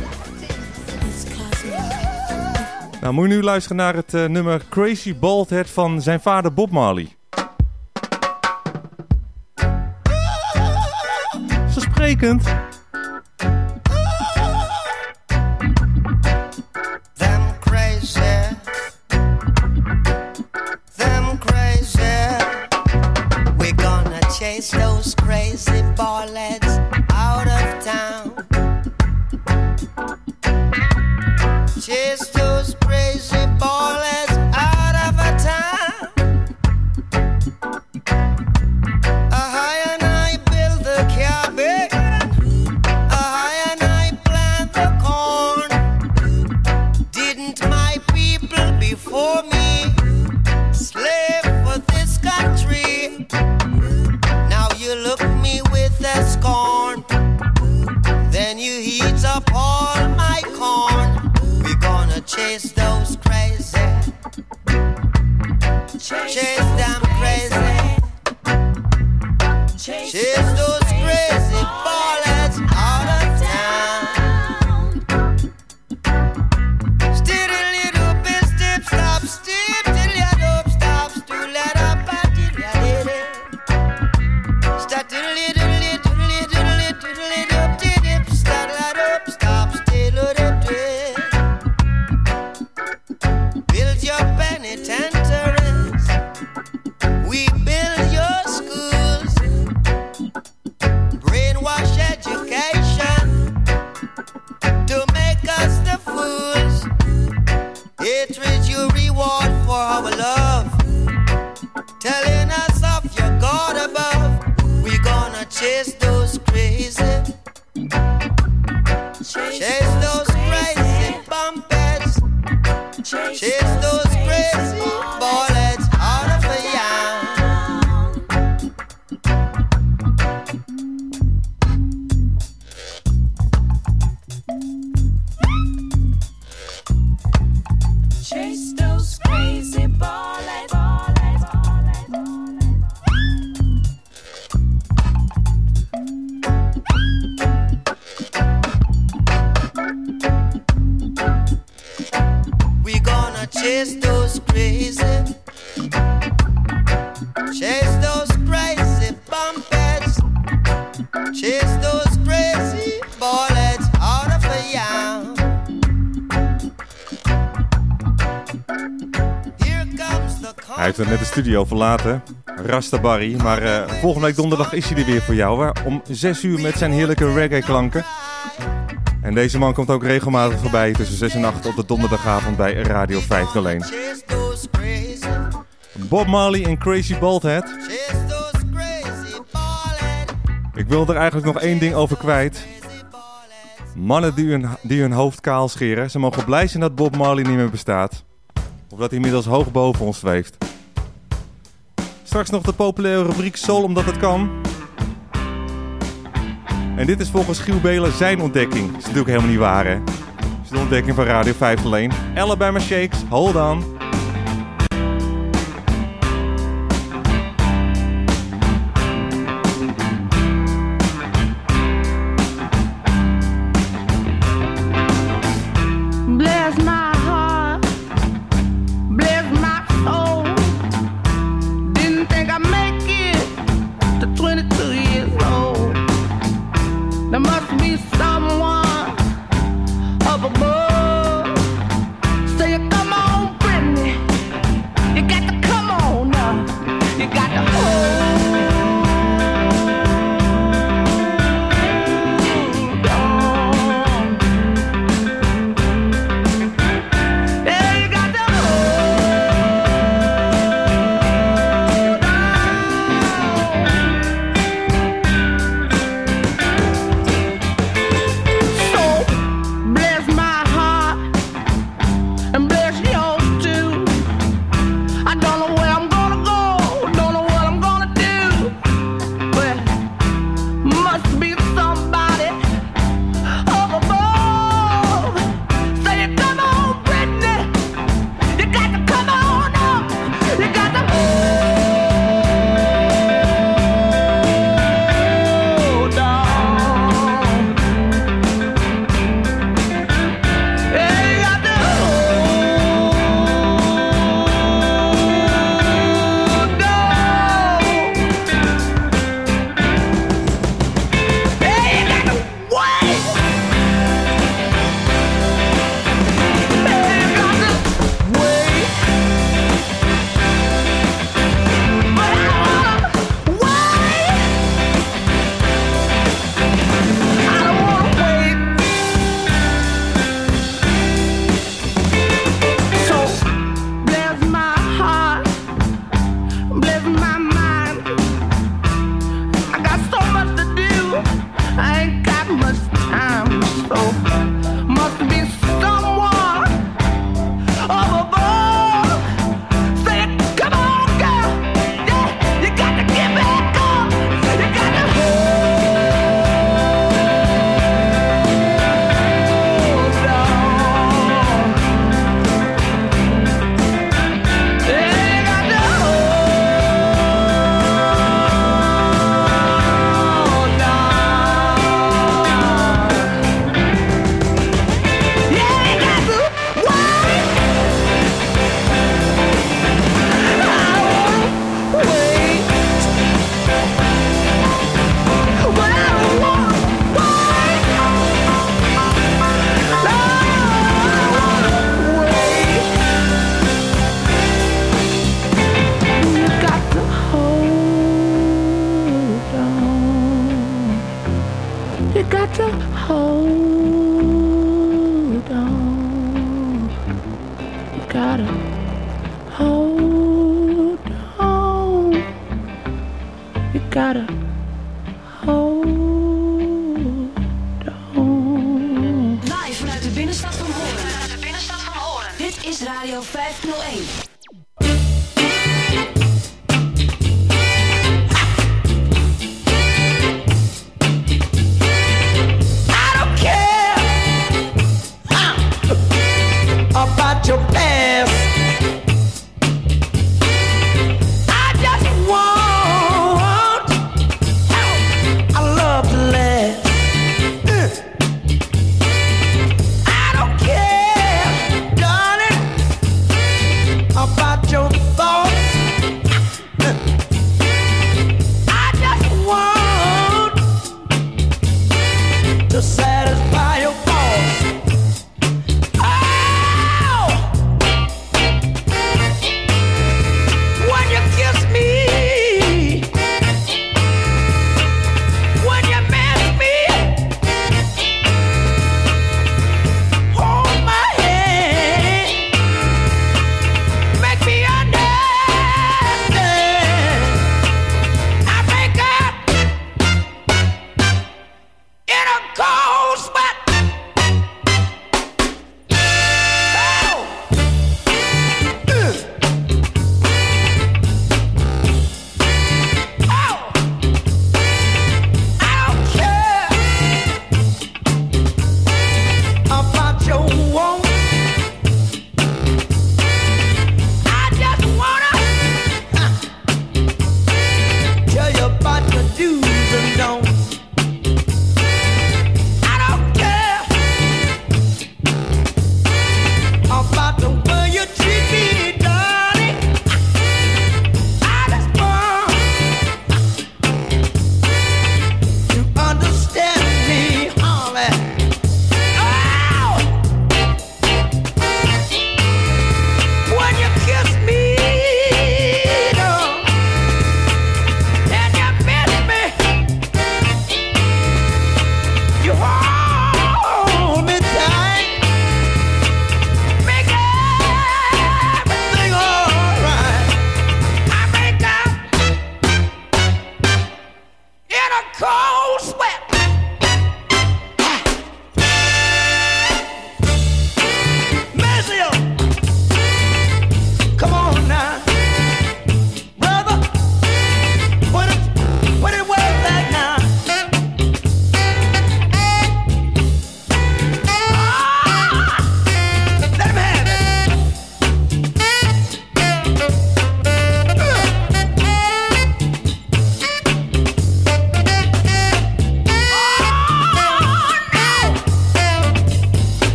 Nou, moet je nu luisteren naar het eh, nummer Crazy Bald Head van zijn vader Bob Marley. Zo sprekend. Chase those crazy ballets Hij heeft net de studio verlaten, Rasta Barry. Maar eh, volgende week donderdag is hij er weer voor jou. Hè? Om 6 uur met zijn heerlijke reggae klanken. En deze man komt ook regelmatig voorbij tussen 6 en 8 op de donderdagavond bij Radio 501. chase those crazy. Bob Marley en Crazy Bald Head. Chase those crazy bullets. Ik wil er eigenlijk nog één ding over kwijt. Mannen die hun, die hun hoofd kaal scheren, ze mogen blij zijn dat Bob Marley niet meer bestaat. Of dat hij inmiddels hoog boven ons zweeft. Straks nog de populaire rubriek Soul omdat het kan. En dit is volgens Giel Belen zijn ontdekking. Dat is natuurlijk helemaal niet waar hè. Is de ontdekking van Radio 5 alleen. Alabama Shakes, hold on.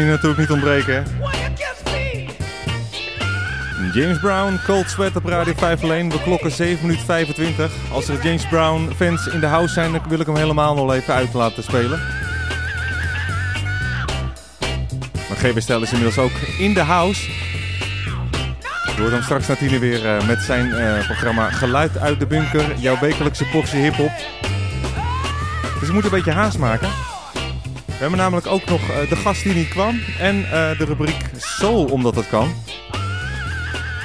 Kan natuurlijk niet ontbreken. James Brown, Cold Sweat op Radio 5 alleen. We klokken 7 minuten 25. Als er James Brown fans in de house zijn, dan wil ik hem helemaal nog even uit laten spelen. Maar GB Stel is inmiddels ook in de house. Je hoort hem straks na tienen weer eh, met zijn eh, programma Geluid uit de Bunker. Jouw wekelijkse portie hip-hop. Dus we moeten een beetje haast maken. Hebben namelijk ook nog eh, de gast die niet kwam. En eh, de rubriek Soul, omdat het kan.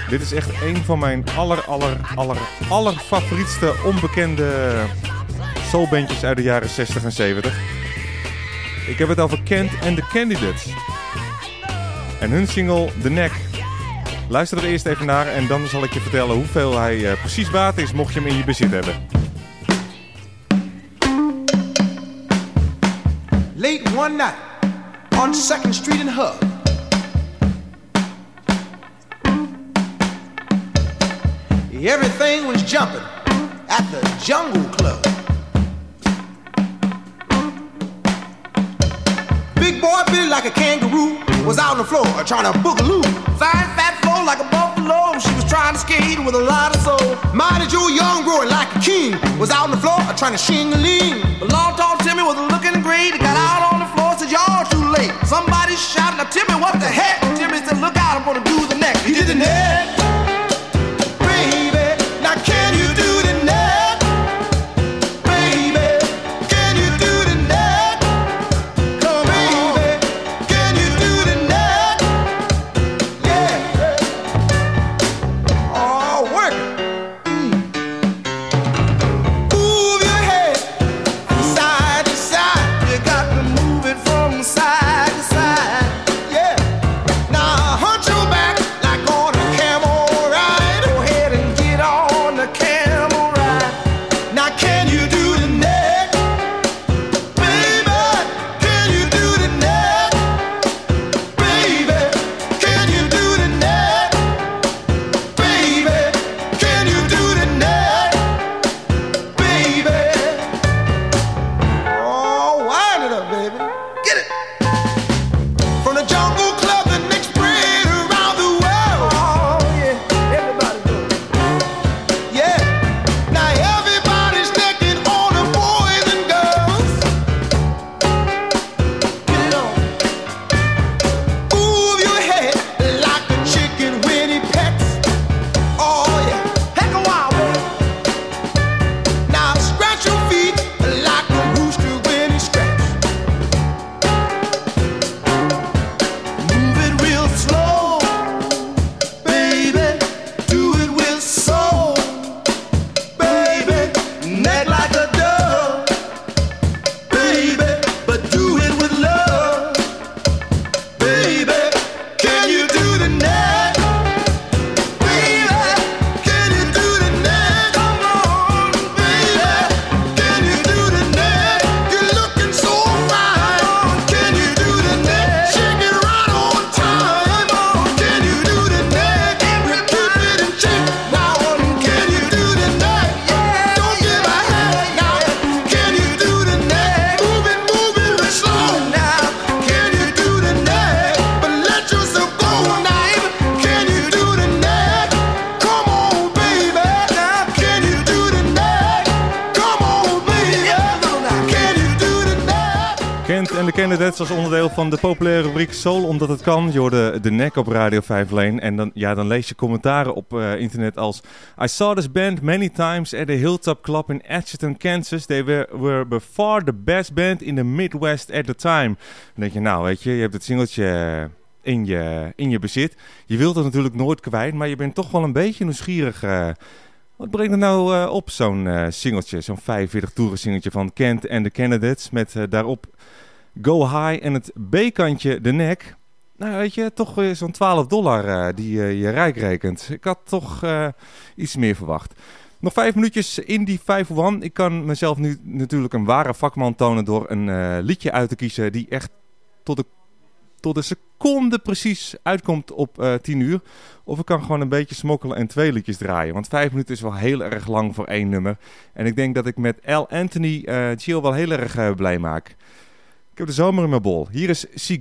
Dit is echt een van mijn aller, aller, aller, aller favorietste onbekende soulbandjes uit de jaren 60 en 70. Ik heb het over Kent en the Candidates. En hun single The Neck. Luister er eerst even naar en dan zal ik je vertellen hoeveel hij eh, precies waard is mocht je hem in je bezit hebben. Late one night on Second Street in Hub. Everything was jumping at the Jungle Club. Big boy Billy like a kangaroo was out on the floor trying to boogaloo. Fine fat floor like a buffalo. She was trying to skate with a lot of soul. Mighty Joe Young growing like a king was out on the floor trying to shing a ling. Long Tall Timmy was looking great. Got out Somebody shouted, now Timmy what the heck? Timmy said look out I'm gonna do the neck. He did the neck. De Candidates als onderdeel van de populaire rubriek Soul Omdat Het Kan. Je hoorde de nek op Radio 5 Lane. En dan, ja, dan lees je commentaren op eh, internet als... I saw this band many times at the Hilltop Club in Atchison, Kansas. They were, were by far the best band in the Midwest at the time. Dan denk je, nou weet je, je hebt het singeltje in je, in je bezit. Je wilt het natuurlijk nooit kwijt, maar je bent toch wel een beetje nieuwsgierig... eh, wat brengt het nou eh, op, zo'n eh, singeltje, zo'n 45 toeren singeltje van Kent en de Candidates met eh, daarop Go High en het B-kantje de nek. Nou weet je, toch zo'n 12 dollar eh, die eh, je rijk rekent. Ik had toch eh, iets meer verwacht. Nog vijf minuutjes in die 5-1. Ik kan mezelf nu natuurlijk een ware vakman tonen door een liedje uit te kiezen die echt tot de, tot de seconde precies uitkomt op eh 10 uur. Of ik kan gewoon een beetje smokkelen en twee liedjes draaien. Want vijf minuten is wel heel erg lang voor één nummer. En ik denk dat ik met L. Anthony Gio wel heel erg blij maak. Ik heb de zomer in mijn bol. Hier is She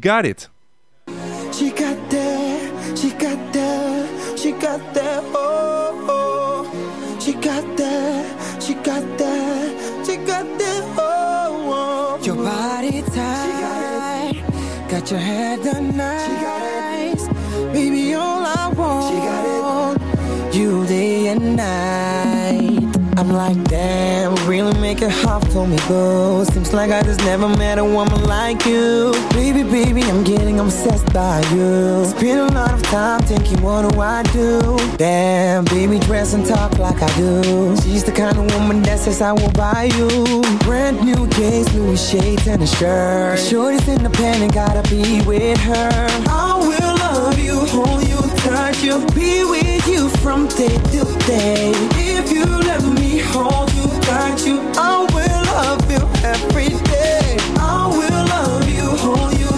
like, damn, really make it hot for me, boo. Seems like I just never met a woman like you. Baby, baby, I'm getting obsessed by you. Spend a lot of time thinking, what do I do? Damn, baby, dress and talk like I do. She's the kind of woman that says I will buy you. Brand new case, Louis shades and a shirt. Shorty's independent, gotta be with her. I will love you, hold you, touch you, be with you from day to day. You let me hold you, you, I will love you every day. I will love you, hold you,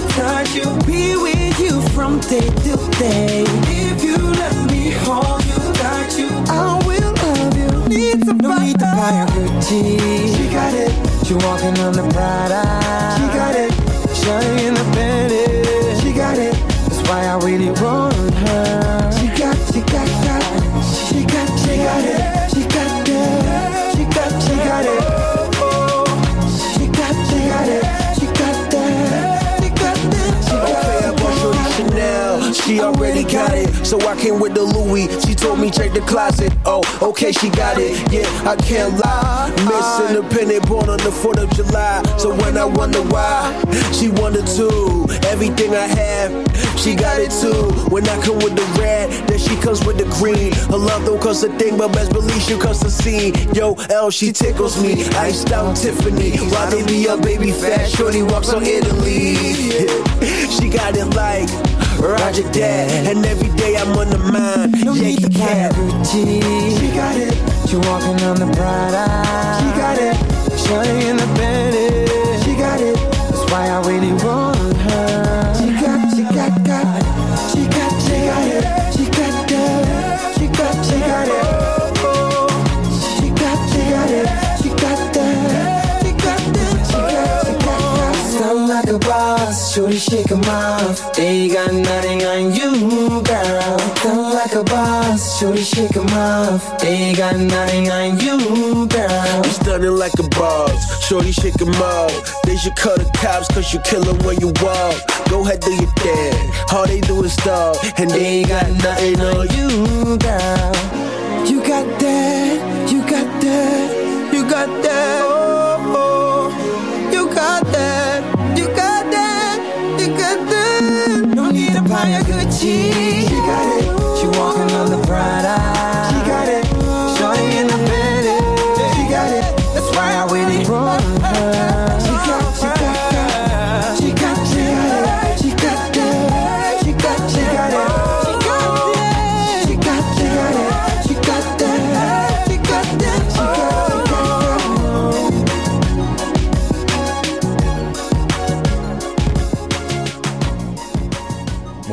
you, be with you from day to day. If you let me hold you, you, I will love you. Need to no need to buy a Gucci. She got it. She walking on the Prada. She got it. Shawty in the Bentley. She got it. That's why I really want her. She got, she got, got. She got, she got it. She already got it so I came with the Louis. She told me check the closet. Oh, okay, she got it. Yeah, I can't lie. Miss uh-huh. Independent, born on the 4th of July. So when I wonder why, she wanted to. Everything I have, she got it too. When I come with the red, then she comes with the green. Her love don't cost a thing, but best believe she cost a scene. Yo, L, she tickles me. Iced out Tiffany. While they be up, baby fat, shorty walks on Italy. she got it like Roger that. And every day I'm on the mind. No yeah, need you to buy a can. Gucci. She got it. She walking on the bright Prada. She got it. Shawty in the Bentley. She got it. That's why I really want Shorty shake 'em off. They got nothing on you, girl. Sound like a boss. Shorty shake 'em off. They got nothing on you, girl. You stunning like a boss. Shorty shake 'em off. They should call the cops cause you kill 'em when you walk. Go ahead, do your thing. All they do is stall. And they ain't got nothing on you. you, girl. You got that, you got that, you got that. She got it. She walking on the bright She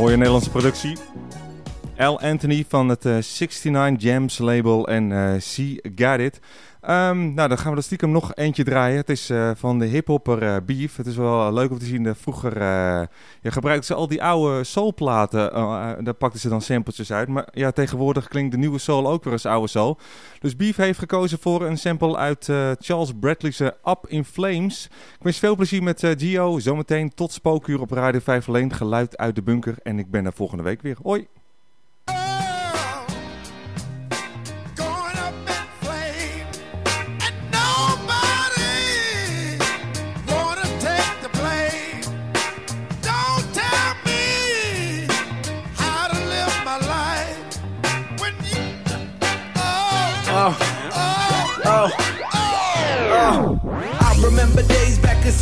Mooie Nederlandse productie. L. Anthony van het eh, 69 Jams label en eh C. Got It. Ehm, nou, dan gaan we er stiekem nog eentje draaien. Het is eh, van de hiphopper eh Beef. Het is wel leuk om te zien. eh, vroeger eh, ja, gebruikten ze al die oude soulplaten. eh, eh, daar pakten ze dan sampletjes uit. Maar ja, tegenwoordig klinkt de nieuwe soul ook weer als oude soul. Dus Beef heeft gekozen voor een sample uit eh, Charles Bradley's eh, Up in Flames. Ik wens veel plezier met eh, Gio. Zometeen tot spookuur op Radio 5 alleen. Geluid uit de bunker. En ik ben er volgende week weer. Hoi!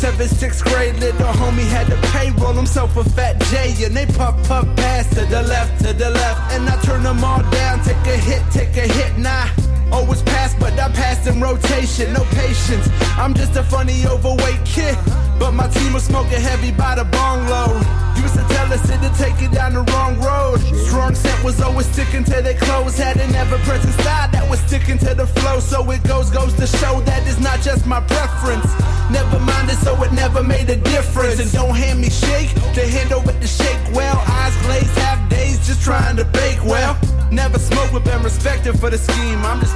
Seventh, sixth grade. Little homie had to payroll himself a fat J, and they puff puff pass to the left, to the left, and I turn them all down. Take a hit, take a hit, nah. Always pass, but I passed in rotation, no patience. I'm just a funny overweight kid. But my team was smoking heavy by the bong load. Used to tell us to take it down the wrong road. Strong scent was always sticking to their clothes. Had an ever present style that was sticking to the flow. So it goes, goes to show that it's not just my preference. Never mind it, so it never made a difference. And don't hand me shake, the handle with the shake well. Eyes glazed, half days, just trying to bake well. Never smoke but been respected for the scheme. I'm just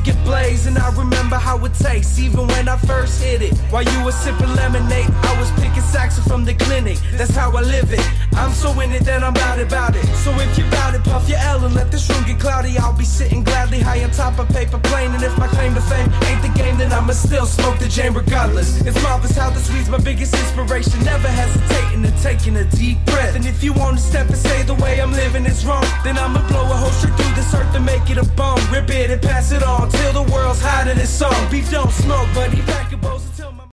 to get blazed. And I remember how it tastes, even when I first hit it. While you were sipping lemonade, I was picking saxo from the clinic. That's how I live it. I'm so in it that I'm bout it, bout it. So if you bout it, puff your L and let this room get cloudy. I'll be sitting gladly high on top of paper plane. And if my claim to fame ain't the game, then I'ma still smoke the jam regardless. It's marvelous how the sweet's my biggest inspiration. Never hesitating and taking a deep breath. And if you wanna step and say the way I'm living is wrong, then I'ma blow a hole straight through this earth and make it a bomb. Rip it and pass it on till the world's hotter than some. Beef don't smoke, but he back and until my.